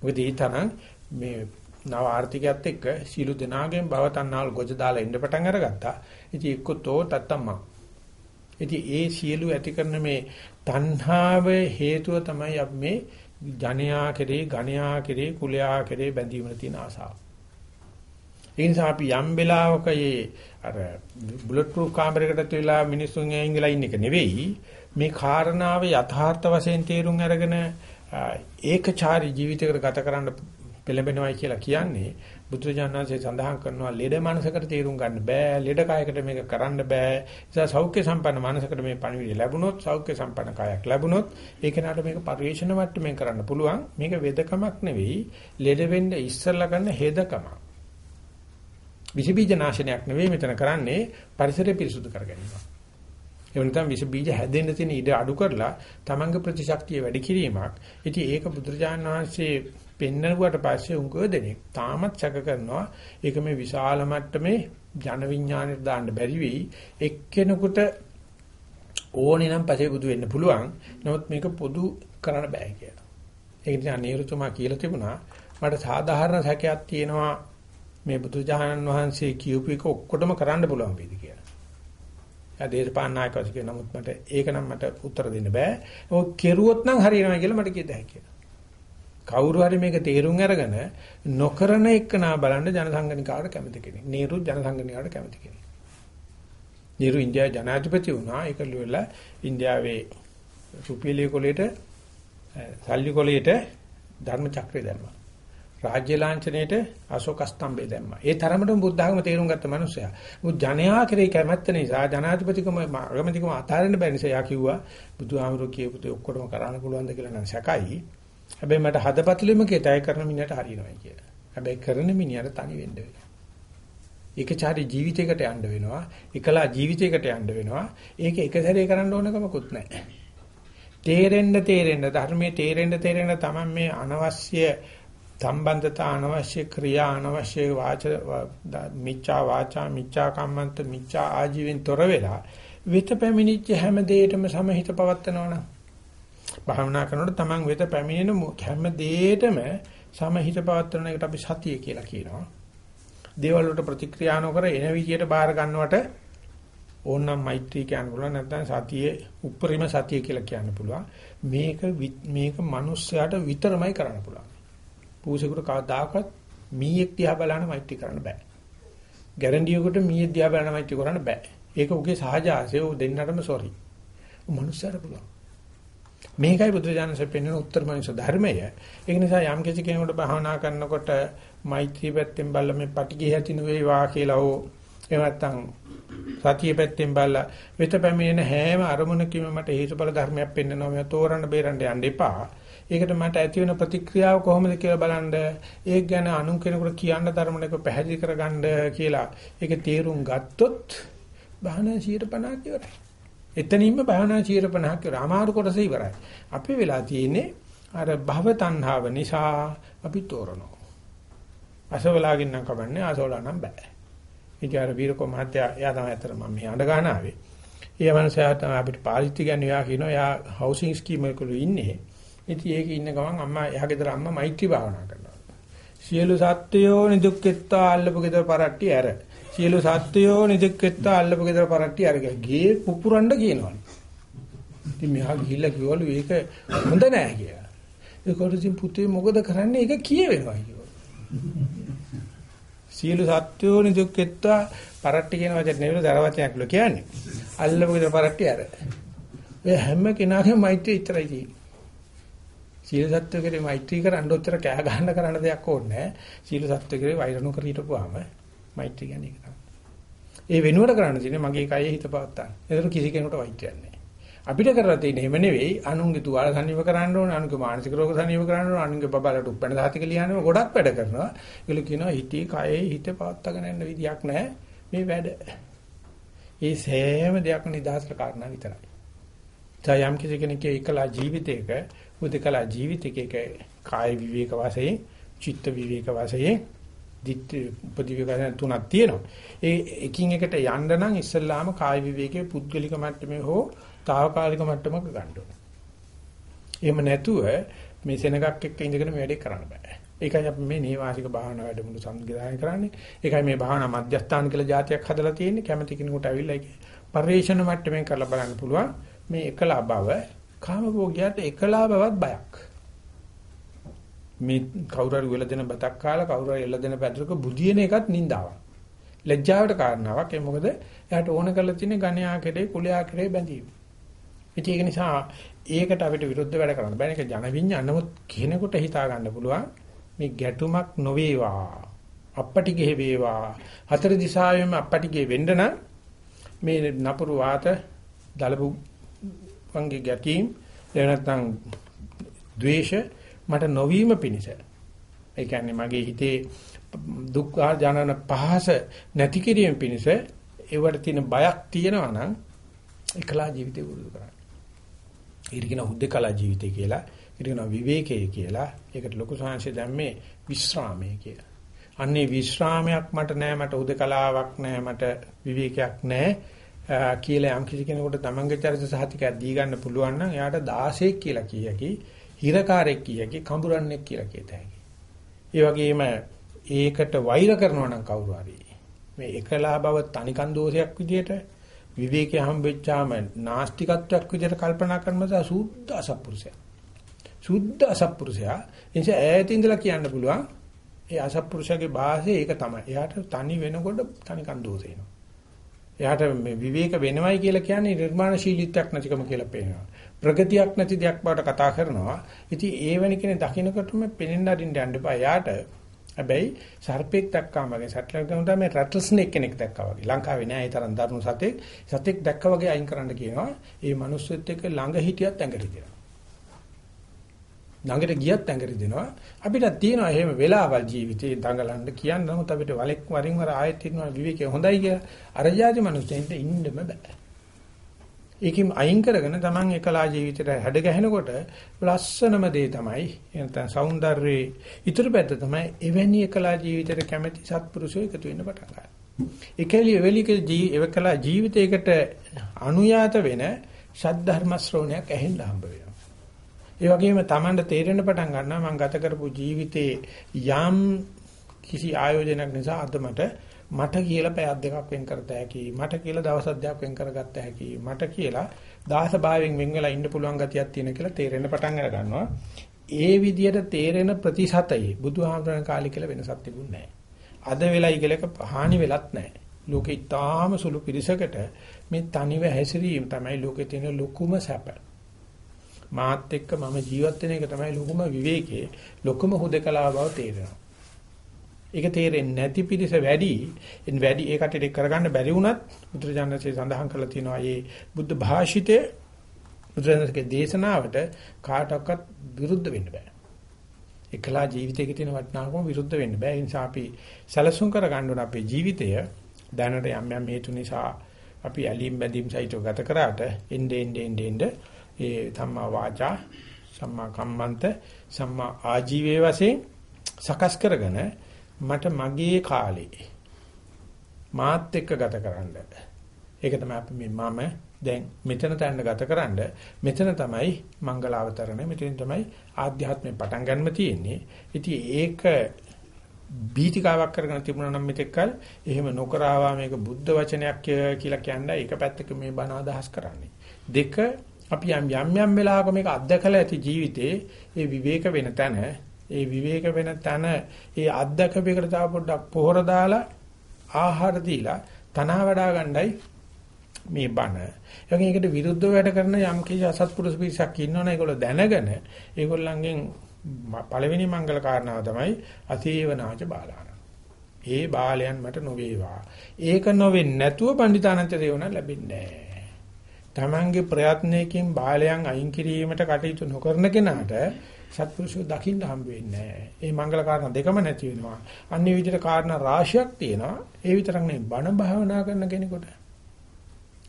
මොකද ඒ තරම් මේ නව ආර්ථිකයත් එක්ක සීළු දෙනාගෙන් භව තණ්හාවල් ගොජ දාලා ඉන්න පටන් අරගත්තා. ඉතින් එක්කතෝ තත්තම්මා. ඉතින් ඒ සියලු ඇති කරන මේ තණ්හාව හේතුව තමයි අපි මේ ජනයා කෙරේ, ගණයා කෙරේ, කුලයා කෙරේ බැඳීමේ තියෙන ආසාව. ඒ නිසා අපි යම් වෙලාවක මේ අර බුලට් ප්‍රූෆ් කාමරයකට තියලා මිනිස්සුන් ඇඟිලා ඉන්න එක නෙවෙයි. මේ කාරණාව යථාර්ථ වශයෙන් තේරුම් අරගෙන ඒකචාරී ජීවිතයකට ගත කරන්න පෙළඹෙනවයි කියලා කියන්නේ බුදුරජාණන්සේ සඳහන් කරනවා ලෙඩ මනසකට තේරුම් ගන්න බෑ. ලෙඩ කායකට මේක කරන්න බෑ. නිසා සෞඛ්‍ය සම්පන්න මනසකට මේ පණිවිඩය ලැබුණොත් සෞඛ්‍ය සම්පන්න කායක් ලැබුණොත් ඒක නට මේක පරිේශන මට්ටමින් කරන්න පුළුවන්. මේක වෙදකමක් නෙවෙයි. ලෙඩ වෙන්න ඉස්සෙල්ලා කරන හෙදකමක්. විස බීජ නාශනයක් නෙවෙයි මෙතන කරන්නේ පරිසරය පිරිසුදු කර ගැනීම. ඒ වෙනතම විස බීජ හැදෙන්න තියෙන ඉඩ අඩු කරලා තමන්ගේ ප්‍රතිශක්තිය වැඩි කිරීමක්. ඉතින් ඒක බුදුරජාණන් වහන්සේ පෙන්නනුවට පස්සේ උංගව දෙනෙක් තාමත් සැක කරනවා ඒක මේ විශාල මට්ටමේ ජන විඥාණයට දාන්න බැරි වෙයි එක්කෙනෙකුට ඕනේ නම් පසේ බුදු වෙන්න පුළුවන් නමුත් මේක පොදු කරන්න බෑ කියලා. ඒ නිසා නීරුතුමා කියලා තිබුණා මට සාධාරණ සැකයක් තියෙනවා මේ බුදුජානන් වහන්සේ කියූප එක ඔක්කොටම කරන්න පුළුවන් වේද කියලා. ආ දේශපාලන නායකවරු කියන නමුත් මට ඒක නම් මට උත්තර දෙන්න බෑ. ඔය කෙරුවොත් නම් හරියනවා කියලා මට කියද හැකියි. කවුරු හරි මේක තේරුම් අරගෙන නොකරන එක නා බලන්න ජනසංගනිකාවට කැමති කෙනෙක්. නීරු ජනසංගනිකාවට කැමති කෙනෙක්. නීරු ඉන්දියාවේ ජනාධිපති වුණා. ඒක ලියලා ඉන්දියාවේ රුපියලේ කොලේට සල්ලි කොලේට ධර්ම චක්‍රය දැම්මා. රාජ්‍ය ලාංඡනයේට අශෝක ස්තම්භය දැම්මා. ඒ තරමටම බුද්ධ ධර්ම තේරුම් ගත්ත මනුස්සයා. මුත් ජනයා කෙරේ කැමැත්ත නිසා ජනාධිපතිකම අගමැතිකම අතාරින්න බැරි නිසා යා කිව්වා බුදුහාමුදුරුවෝ කියපු දේ ඔක්කොම කරන්න පුළුවන්ද කියලා නම් සැකයි. හැබැයි මට හදපත්ලෙම කේතය කරන මිනිහට හරියනවා කියලා. හැබැයි කරන මිනිහට තනි වෙන්න වෙනවා. ඒකචාරී ජීවිතයකට යන්න වෙනවා. එකලා ජීවිතයකට යන්න වෙනවා. ඒක එක සැරේ කරන්න ඕනකමකුත් නැහැ. තේරෙන්න තේරෙන්න ධර්මයේ තේරෙන්න තේරෙන්න තමයි මේ අනවශ්‍ය සම්බන්ධතා අනවශ්‍ය ක්‍රියා අනවශ්‍ය වාච මිච්ඡා වාචා මිච්ඡා කම්මන්ත මිච්ඡා ආජීවෙන් තොර වෙලා විත පැමිණිච්ච හැම දෙයකම සමහිත පවත්නවනම් භාවනා කරනකොට Taman වෙත පැමිණෙන හැම දෙයකම සමහිත පවත්වන එකට අපි සතිය කියලා කියනවා. දේවල් වලට ප්‍රතික්‍රියා නොකර එන විදියට බාර ගන්නවට ඕනනම් මෛත්‍රී කියන්න පුළුවන් නැත්නම් සතියේ උප්පරිම සතිය කියලා කියන්න පුළුවන්. මේක මේක මිනිස්සයාට විතරමයි කරන්න පුළුවන්. පූසෙකුට කවදාකවත් මීයක් දිහා බලන්න මෛත්‍රී කරන්න බෑ. ගැරන්ඩියෙකුට මීයක් දිහා බලන්න මෛත්‍රී කරන්න බෑ. ඒක උගේ සහජ ආසය උ දෙන්නටම සෝරි. මනුස්සයර පුළුවන්. මේකයි බුදුරජාණන්සේ පෙන්වන උත්තර මනුෂ්‍ය ධර්මය. ඒක නිසා යම් කිසි කෙනෙකුට භාවනා කරනකොට මෛත්‍රී පැත්තෙන් බලලා මේ පටිඝය ඇති නොවේවා කියලා හෝ එහෙම නැත්නම් සතිය පැත්තෙන් බලලා වෙත පැමිණෙන හැම අරමුණකම මට හේතුඵල ධර්මයක් පෙන්වනවා මම තෝරන්න බේරන්න යන්න එපා. ඒකට මට ඇති වෙන ප්‍රතික්‍රියාව කොහොමද කියලා බලන්න ඒක ගැන අනුන් කෙනෙකුට කියන්න ධර්මණයක පැහැදිලි කරගන්න කියලා ඒක තේරුම් ගත්තොත් භාවනා 150ක් ඉවරයි. එතනින්ම භාවනා 150ක් ඉවරයි. අමාරු කොටස ඉවරයි. අපි වෙලා තියෙන්නේ අර භව තණ්හාව නිසා අපි තෝරනවා. අසවලාගින් නම් කවන්නේ අසවලා නම් බෑ. ඉතින් අර වීරකෝ මහත්තයා එයා තමයි අතර මම මේ අඬ ගන්න ආවේ. ඒ මනුස්සයා තමයි අපිට පාරිත්‍ති කියන්නේ එයා කියනවා එයා හවුසින් ස්කීම් එකවල ඉන්නේ. ඉතින් ඒක ඉන්න ගමන් අම්මා එහා ගෙදර අම්මා මෛත්‍රී භාවනා කරනවා. සියලු සත්වයෝ නිදුක්කෙත්තා අල්ලපු ගෙදර පරට්ටි ඇර. සියලු සත්වයෝ නිදුක්කෙත්තා අල්ලපු ගෙදර පරට්ටි අර ගේ පුපුරන්න කියනවලු. ඉතින් මෙහා ගිහිල්ලා කිව්වලු ඒක හොඳ නෑ කියලා. ඒකට ඉතින් පුතේ මොකද කරන්නේ? ඒක කියවෙනවා කිව්වා. සියලු සත්වයෝ නිදුක්කෙත්තා පරට්ටි කියන වචනේ නෙවෙයි දරවචනයක් ලෝ කියන්නේ. අල්ලපු ගෙදර පරට්ටි ඇර. මේ හැම කෙනාගේම මෛත්‍රිය ඉතරයි තියෙන්නේ. සීල සත්‍ය කෙරේ මෛත්‍රී කරන්න ඔච්චර කෑ ගහන්න කරන්න දෙයක් ඕනේ නැහැ. සීල සත්‍ය කෙරේ වෛර නොකර හිටපුවාම මෛත්‍රී කියන්නේ ඒක තමයි. ඒ වෙනුවට කරන්න තියෙන්නේ මගේ කයෙ හිත පවත්තා. ඒතර කිසි කෙනෙකුට වෛද්‍යයක් නැහැ. අපිට කරලා තියෙන්නේ එහෙම නෙවෙයි අනුන්ගේ තුවාල සනීප කරන්න ඕනේ අනුන්ගේ මානසික රෝග සනීප කරන්න ඕනේ අනුන්ගේ බබලට උපැන්න සාතික ලියන්න ගොඩක් වැඩ කරනවා ඒගොල්ල කියනවා හිතේ කයේ හිත පවත්වාගෙන යන්න විදියක් නැහැ මේ වැඩ ඒ සෑම දෙයක්ම නිදහසට කාරණා විතරයි. තයම් කිසි කෙනෙක්ගේ එකලා ජීවිතයක උදකලා ජීවිතයක කාය විවේක වාසයේ චිත්ත විවේක වාසයේ දිට්ඨ උපදිවිකයන් තුනක් තියෙනවා. ඒ එකින් එකට යන්න නම් ඉස්සල්ලාම කාය විවේකයේ පුද්ගලික මට්ටමේ හෝ తాවකාලික මට්ටමක ගන්න ඕනේ. එහෙම නැතුව මේ සෙනගක් එක්ක ඉඳගෙන මේ වැඩේ කරන්න බෑ. ඒකයි අපි මේ නේවාසික භාවනා වැඩමුළු සංවිධානය කරන්නේ. ඒකයි මේ භාවනා මධ්‍යස්ථාන කියලා જાතියක් හදලා තියෙන්නේ. කැමැති කෙනෙකුට ඇවිල්ලා ඒක පරිේශන මට්ටමින් කරලා බලන්න පුළුවන්. මේ එකලා බව කාමභෝගියාට එකලා බවත් බයක්. මේ කවුරු හරි වෙල දෙන බතක් කාලා කවුරු හරි එල්ල දෙන පැදුරක බුදියන එකත් නින්දාවක්. ලැජ්ජාවට කාරණාවක්. ඒ මොකද එයාට ඕන කරලා තියෙන ගණ්‍යා කෙරේ කුලයා කෙරේ බැඳීම. ඒක නිසා ඒකට අපිට විරුද්ධ වැඩ කරන්න බෑ. ඒක ජන විඤ්ඤාණ නමුත් කෙනෙකුට හිතා ගන්න පුළුවන් මේ ගැටුමක් නොවේවා. අපපටිගේ වේවා. හතර දිශාවෙම අපපටිගේ වෙන්න නම් මේ නපුරු වාත දලබු වංගේ ගැටීම් එහෙම නැත්නම් ද්වේෂ මට නොවීම පිණිස ඒ කියන්නේ මගේ හිතේ දුක් ආජනන පහස නැති කිරීම පිණිස ඒවට තියෙන බයක් තියෙනවා නම් එකලා ජීවිතය වුරුදු කරන්න. ඒකට කියන හුද්දකලා ජීවිතය කියලා. ඒකට කියන විවේකය කියලා. ඒකට ලොකු සංහසේ දැම්මේ විස්රාමයේ කියලා. අන්නේ විශ්‍රාමයක් මට නැහැ මට උදකලාවක් නැහැ මට විවේකයක් නැහැ කියලා යම් කිසි කෙනෙකුට තමන්ගේ චරිත සහතිකයක් දී ගන්න පුළුවන් නම් එයාට 16ක් කියලා කියකි හිරකාරයෙක් කියකි කඹුරන්නෙක් කියලා කියත හැකි. ඒ වගේම ඒකට වෛර කරනවා නම් කවුරු හරි මේ එකලා බව තනිකන් දෝෂයක් විදියට විවේකයේ හම්බෙච්චාම නාස්තිකත්වයක් විදියට කල්පනා කරනද සුද්ධ අසත්පුරුෂයා. සුද්ධ අසත්පුරුෂයා එනිසා ඈත ඉඳලා කියන්න පුළුවන් ඒ අසත්පුරුෂයාගේ භාෂය ඒක තමයි. එයාට තනි වෙනකොට තනිකන් දෝෂ එනවා. එයාට මේ විවේක වෙනවයි කියලා කියන්නේ නිර්මාණශීලීත්වයක් නැතිකම කියලා පේනවා. ප්‍රගතියක් නැති දෙයක් බවට කතා කරනවා. ඉතින් ඒ වෙන කෙනේ දකින්නකොටම පෙනෙන්න අරින්න යන්න එපා. එයාට හැබැයි සර්පෙක් දැක්කාම වගේ සැටලයිට් ගමන් තමයි රැටල් ස්නේක් කෙනෙක් දැක්කා වගේ. ලංකාවේ නෑ ඒ තරම් දරුණු සතෙක්. සතෙක් දැක්කා වගේ අයින් කරන්න කියනවා. ඒ මිනිස්සුත් එක්ක ළඟ හිටියත් ඇඟට දෙනවා. ළඟට ගියත් ඇඟට දෙනවා. අපිට තියෙනවා එහෙම වෙලාවල් ජීවිතේ දඟලන්න කියන්න නමුත් අපිට වලෙක් වරින් වර ආයෙත් ඉන්නවා විවේකේ හොඳයි කියලා. අර ජාති මිනිස්සුන්ට ඉන්නම බෑ. ඒකෙන් අයින් කරගෙන Taman එකලා ජීවිතයට හැඩ ගැහෙනකොට ලස්සනම දේ තමයි එනතන సౌందර්යයේ ඉතුරු පැත්ත තමයි එවැනි එකලා ජීවිතයට කැමැති සත්පුරුෂයෝ එකතු වෙන්න පටන් ගන්නවා. එකලිය එවලික ජීවකලා ජීවිතයකට අනුයාත වෙන ශාද්ධර්ම ශ්‍රවණයක් ඇහෙන්න හම්බ වෙනවා. ඒ වගේම Tamanට තේරෙන්න පටන් ගන්නවා මම ගත කරපු ජීවිතේ යම් කිසි ආයෝජනයක් නිසා අද මට මට කියලා පැයක් දෙකක් වෙන් කරත හැකි මට කියලා දවස් දෙකක් වෙන් කරගත්ත හැකි මට කියලා දාස භාවයෙන් වෙන් වෙලා ඉන්න පුළුවන් ගතියක් තියෙන කියලා තේරෙන්න පටන් අර ගන්නවා. ඒ විදිහට තේරෙන ප්‍රතිශතයේ බුදුහාමරණ කාලේ කියලා වෙනසක් තිබුණේ නැහැ. අද වෙලයි කියලා එක හානි වෙලත් නැහැ. ලෝකෙ ඊටාම සුළු පිරිසකට මේ තනිව හැසිරීම තමයි ලෝකේ තියෙන ලොකුම සැප. මාත් එක්ක මම ජීවත් වෙන එක තමයි ලොකුම විවේකයේ ලොකුම හුදකලා බව තේරෙනවා ඒක තේරෙන්නේ නැති පිරිස වැඩි. එන් වැඩි ඒ කටට කරගන්න බැරි වුණත් බුදුරජාණන්සේ සඳහන් කරලා තියෙනවා මේ බුද්ධ භාෂිතේ බුදුරජාණන්ගේ දේශනාවට කාටවත් විරුද්ධ වෙන්න බෑ. එකලා ජීවිතයක තියෙන වටිනාකම විරුද්ධ වෙන්න බෑ. ඒ නිසා අපි සැලසුම් කරගන්න ඕන අපේ ජීවිතය දැනට යම් යම් හේතු නිසා අපි ඇලීම් බැඳීම් සහිතව ගත කරාට එnde ende ende ende ඒ සම්මා වාචා සම්මා කම්මන්ත සම්මා ආජීවයේ වශයෙන් සකස් කරගෙන මට මගේ කාලේ මාත් එක්ක ගත කරන්න. ඒක තමයි අපි මේ මම දැන් මෙතන තැන්න ගතකරනද මෙතන තමයි මංගල අවතරණය මෙතන තමයි ආධ්‍යාත්මේ පටන් ගන්න තියෙන්නේ. ඉතින් ඒක බීතිකාවක් කරගෙන තිබුණා නම් මෙතෙක්කල් එහෙම නොකරවා මේක බුද්ධ වචනයක් කියලා කියන්නේ ඒක පැත්තක මේ බණ අදහස් කරන්නේ. දෙක අපි යම් යම් යම් වෙලාවක මේක අත්දකලා ඇති ජීවිතේ ඒ විවේක වෙන තැන ඒ විවේක වෙන තන ඒ අත්දැකපේකට තව පොඩ්ඩක් පොහොර දාලා ආහාර දීලා තනවා වඩා ගන්නයි මේ බණ. ඒකෙන් ඒකට විරුද්ධව වැඩ කරන යම් කිසි අසත්පුරුෂ පිරිසක් ඉන්නවනේ ඒගොල්ලෝ දැනගෙන ඒගොල්ලන්ගෙන් පළවෙනි මංගල කාරණාව තමයි අසීවනාච බාලාන. ඒ බාලයන් මට නොවේවා. ඒක නොවෙන්නේ නැතුව පණ්ඩිතානන්ත දේවණ ලැබෙන්නේ නැහැ. Tamange ප්‍රයත්නයකින් බාලයන් අයින් කිරීමට කටයුතු නොකරන කෙනාට සත්පුරුෂෝ දකින්න හම්බ වෙන්නේ නැහැ. ඒ මංගල කාරණා දෙකම නැති වෙනවා. අන්නේ විදිහට කාරණා රාශියක් තියෙනවා. ඒ විතරක් නෙවෙයි බණ භාවනා කරන කෙනෙකුට.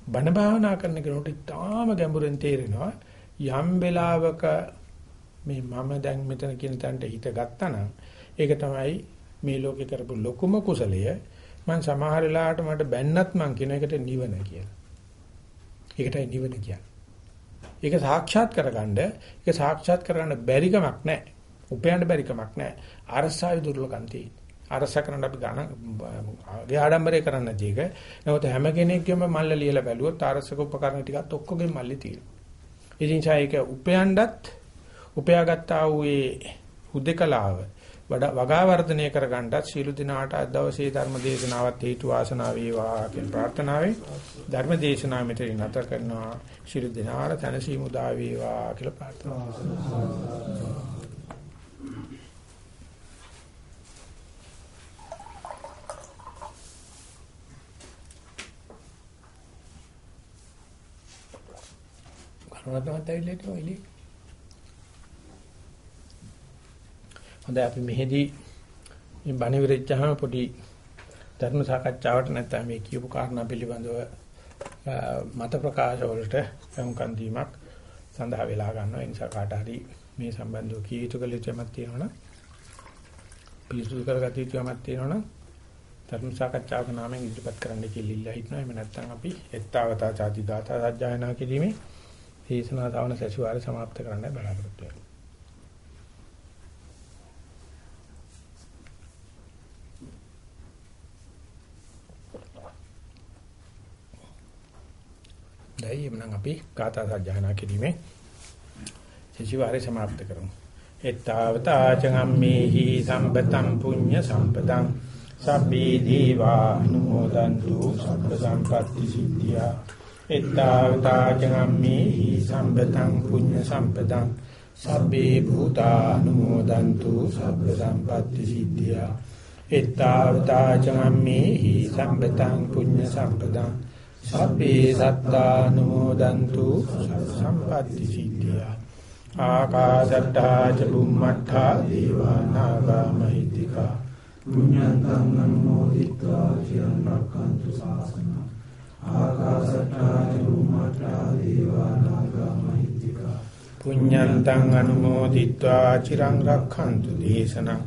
බණ භාවනා කරන කෙනෙකුට ඉතාම ගැඹුරෙන් තේරෙනවා යම් වෙලාවක මේ මම දැන් මෙතන කියන තැනට හිත ගත්තා ඒක තමයි මේ ලෝකේ කරපු ලොකුම කුසලය. මම සමහර වෙලාවට මට බැන්නත් මං කියන එකට නිවන කියලා. ඒකටයි නිවන කියන්නේ. ඒක සාක්ෂාත් කරගන්න ඒක සාක්ෂාත් කරගන්න බැරි කමක් නැහැ. උපයන්න බැරි කමක් නැහැ. අරසාවේ දුර්ලභකම් තියෙන්නේ. අරස කරන්න අපි ගණ ගේ ආඩම්බරේ කරන්න නැති එක. නමුත් හැම කෙනෙක්ගේම මල්ල ලියලා බැලුවොත් අරසක උපකරණ ටිකත් ඔක්කොගේ මල්ලේ තියෙනවා. ඒ නිසා ඒක උපයන්නත් උපයාගත්තා වූ ඒ හුදකලාව වගා වර්ධනය කර ගන්නත් සීල දිනාට අද දවසේ ධර්ම දේශනාවත් හේතු වාසනා වේවා කියන ප්‍රාර්ථනාවෙන් ධර්ම දේශනාව මෙතන නැත කරනවා. සීල දිනාට තනසීමු දා වේවා කියලා ප්‍රාර්ථනා කරනවත් ඇවිල්ලා ඉන්නේ හොඳයි අපි මෙහිදී මේ බණ විරච්චහම පොඩි ධර්ම සාකච්ඡාවට නැත්නම් මේ කියපු කාරණා පිළිබඳව මත ප්‍රකාශ වලට යොමුකම් දීමක් සඳහා වෙලා ගන්නවා. ඒ නිසා කාට හරි මේ සම්බන්ධව කිය යුතු කළ යුතුමක් තියෙනවනම් පිළිසුදු කරගත යුතුමක් තියෙනවනම් ධර්ම සාකච්ඡාවක නාමයෙන් ඉදිරිපත් කරන්න කියලා ඉල්ලා හිටනවා. එහෙම නැත්නම් අපි එත්තාවතා ചാති දාතා සජ්ජායනා කිරීමේ දේශනා සාවන සැසිවාරය સમાપ્ત කරන්න බලාපොරොත්තු වෙනවා. දැයි එමනම් අපි ගාථා සජ්ජායනා කිරීමේ සැසිවාරය સમાપ્ત කරමු. එත්තාවතා චගම්මේහි සම්පතං පුඤ්ඤ සම්පතං සබ්බේ දීවා අනුමෝදන්තු සබ්බ සම්පatti සිද්ධියා එත්තාවතා චගම්මේහි සම්පතං පුඤ්ඤ සම්පතං සබ්බේ භූතා අනුමෝදන්තු සබ්බ සම්පatti සිද්ධියා එත්තාවතා චගම්මේහි සම්පතං පුඤ්ඤ සම්පතං සබ්බේ සත්තානුමෝදන්තු සම්පත්‍ති සිද්ධිය ආකාශට්ටා ච බුම්මට්ටා දීවා නාග මහිත්‍තික පුඤ්ඤන්තං නමෝදිත්වා චිරන් රක්ඛන්තු සාසන. ආකාශට්ටා ච බුම්මට්ටා දීවා නාග මහිත්‍තික පුඤ්ඤන්තං අනුමෝදිත්වා චිරන් රක්ඛන්තු දේශනා.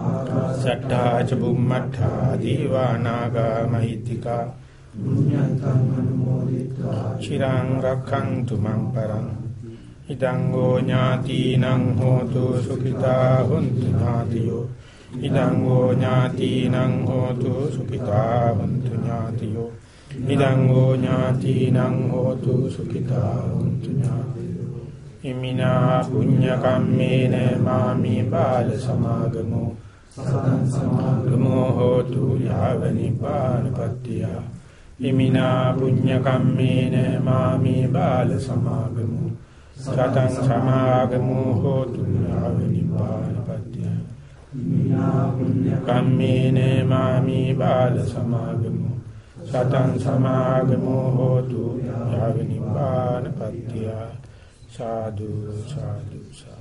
ආකාශට්ටා ච බුම්මට්ටා දීවා නාග මහිත්‍තිකා පුඤ්ඤන්තං අනුමෝදිत्वा චිරන් රක්ඛන්තු මං පරං ඉදං ගෝ ඥාතිනං හෝතු සුඛිතා හොන්තු ඥාතියෝ ඉදං ගෝ ඥාතිනං හෝතු සුඛිතා හොන්තු ඥාතියෝ ඉදං ගෝ ඥාතිනං හෝතු සුඛිතා හොන්තු ඥාතියෝ ඉමිනා පුඤ්ඤ කම්මේන මාමි බාල සමාගමෝ සතං සමාගමෝ හෝතු යාව නිපානපත්තිය ඉමිනා පුඤ්ඤ කම්මේන මාමි බාල සමාගමෝ සතං සමාගමෝ හෝතු ආවිනිපානපත්‍ය කම්මේන මාමි බාල සමාගමෝ සතං සමාගමෝ හෝතු ආවිනිපානපත්‍ය සාදු සාදු සාදු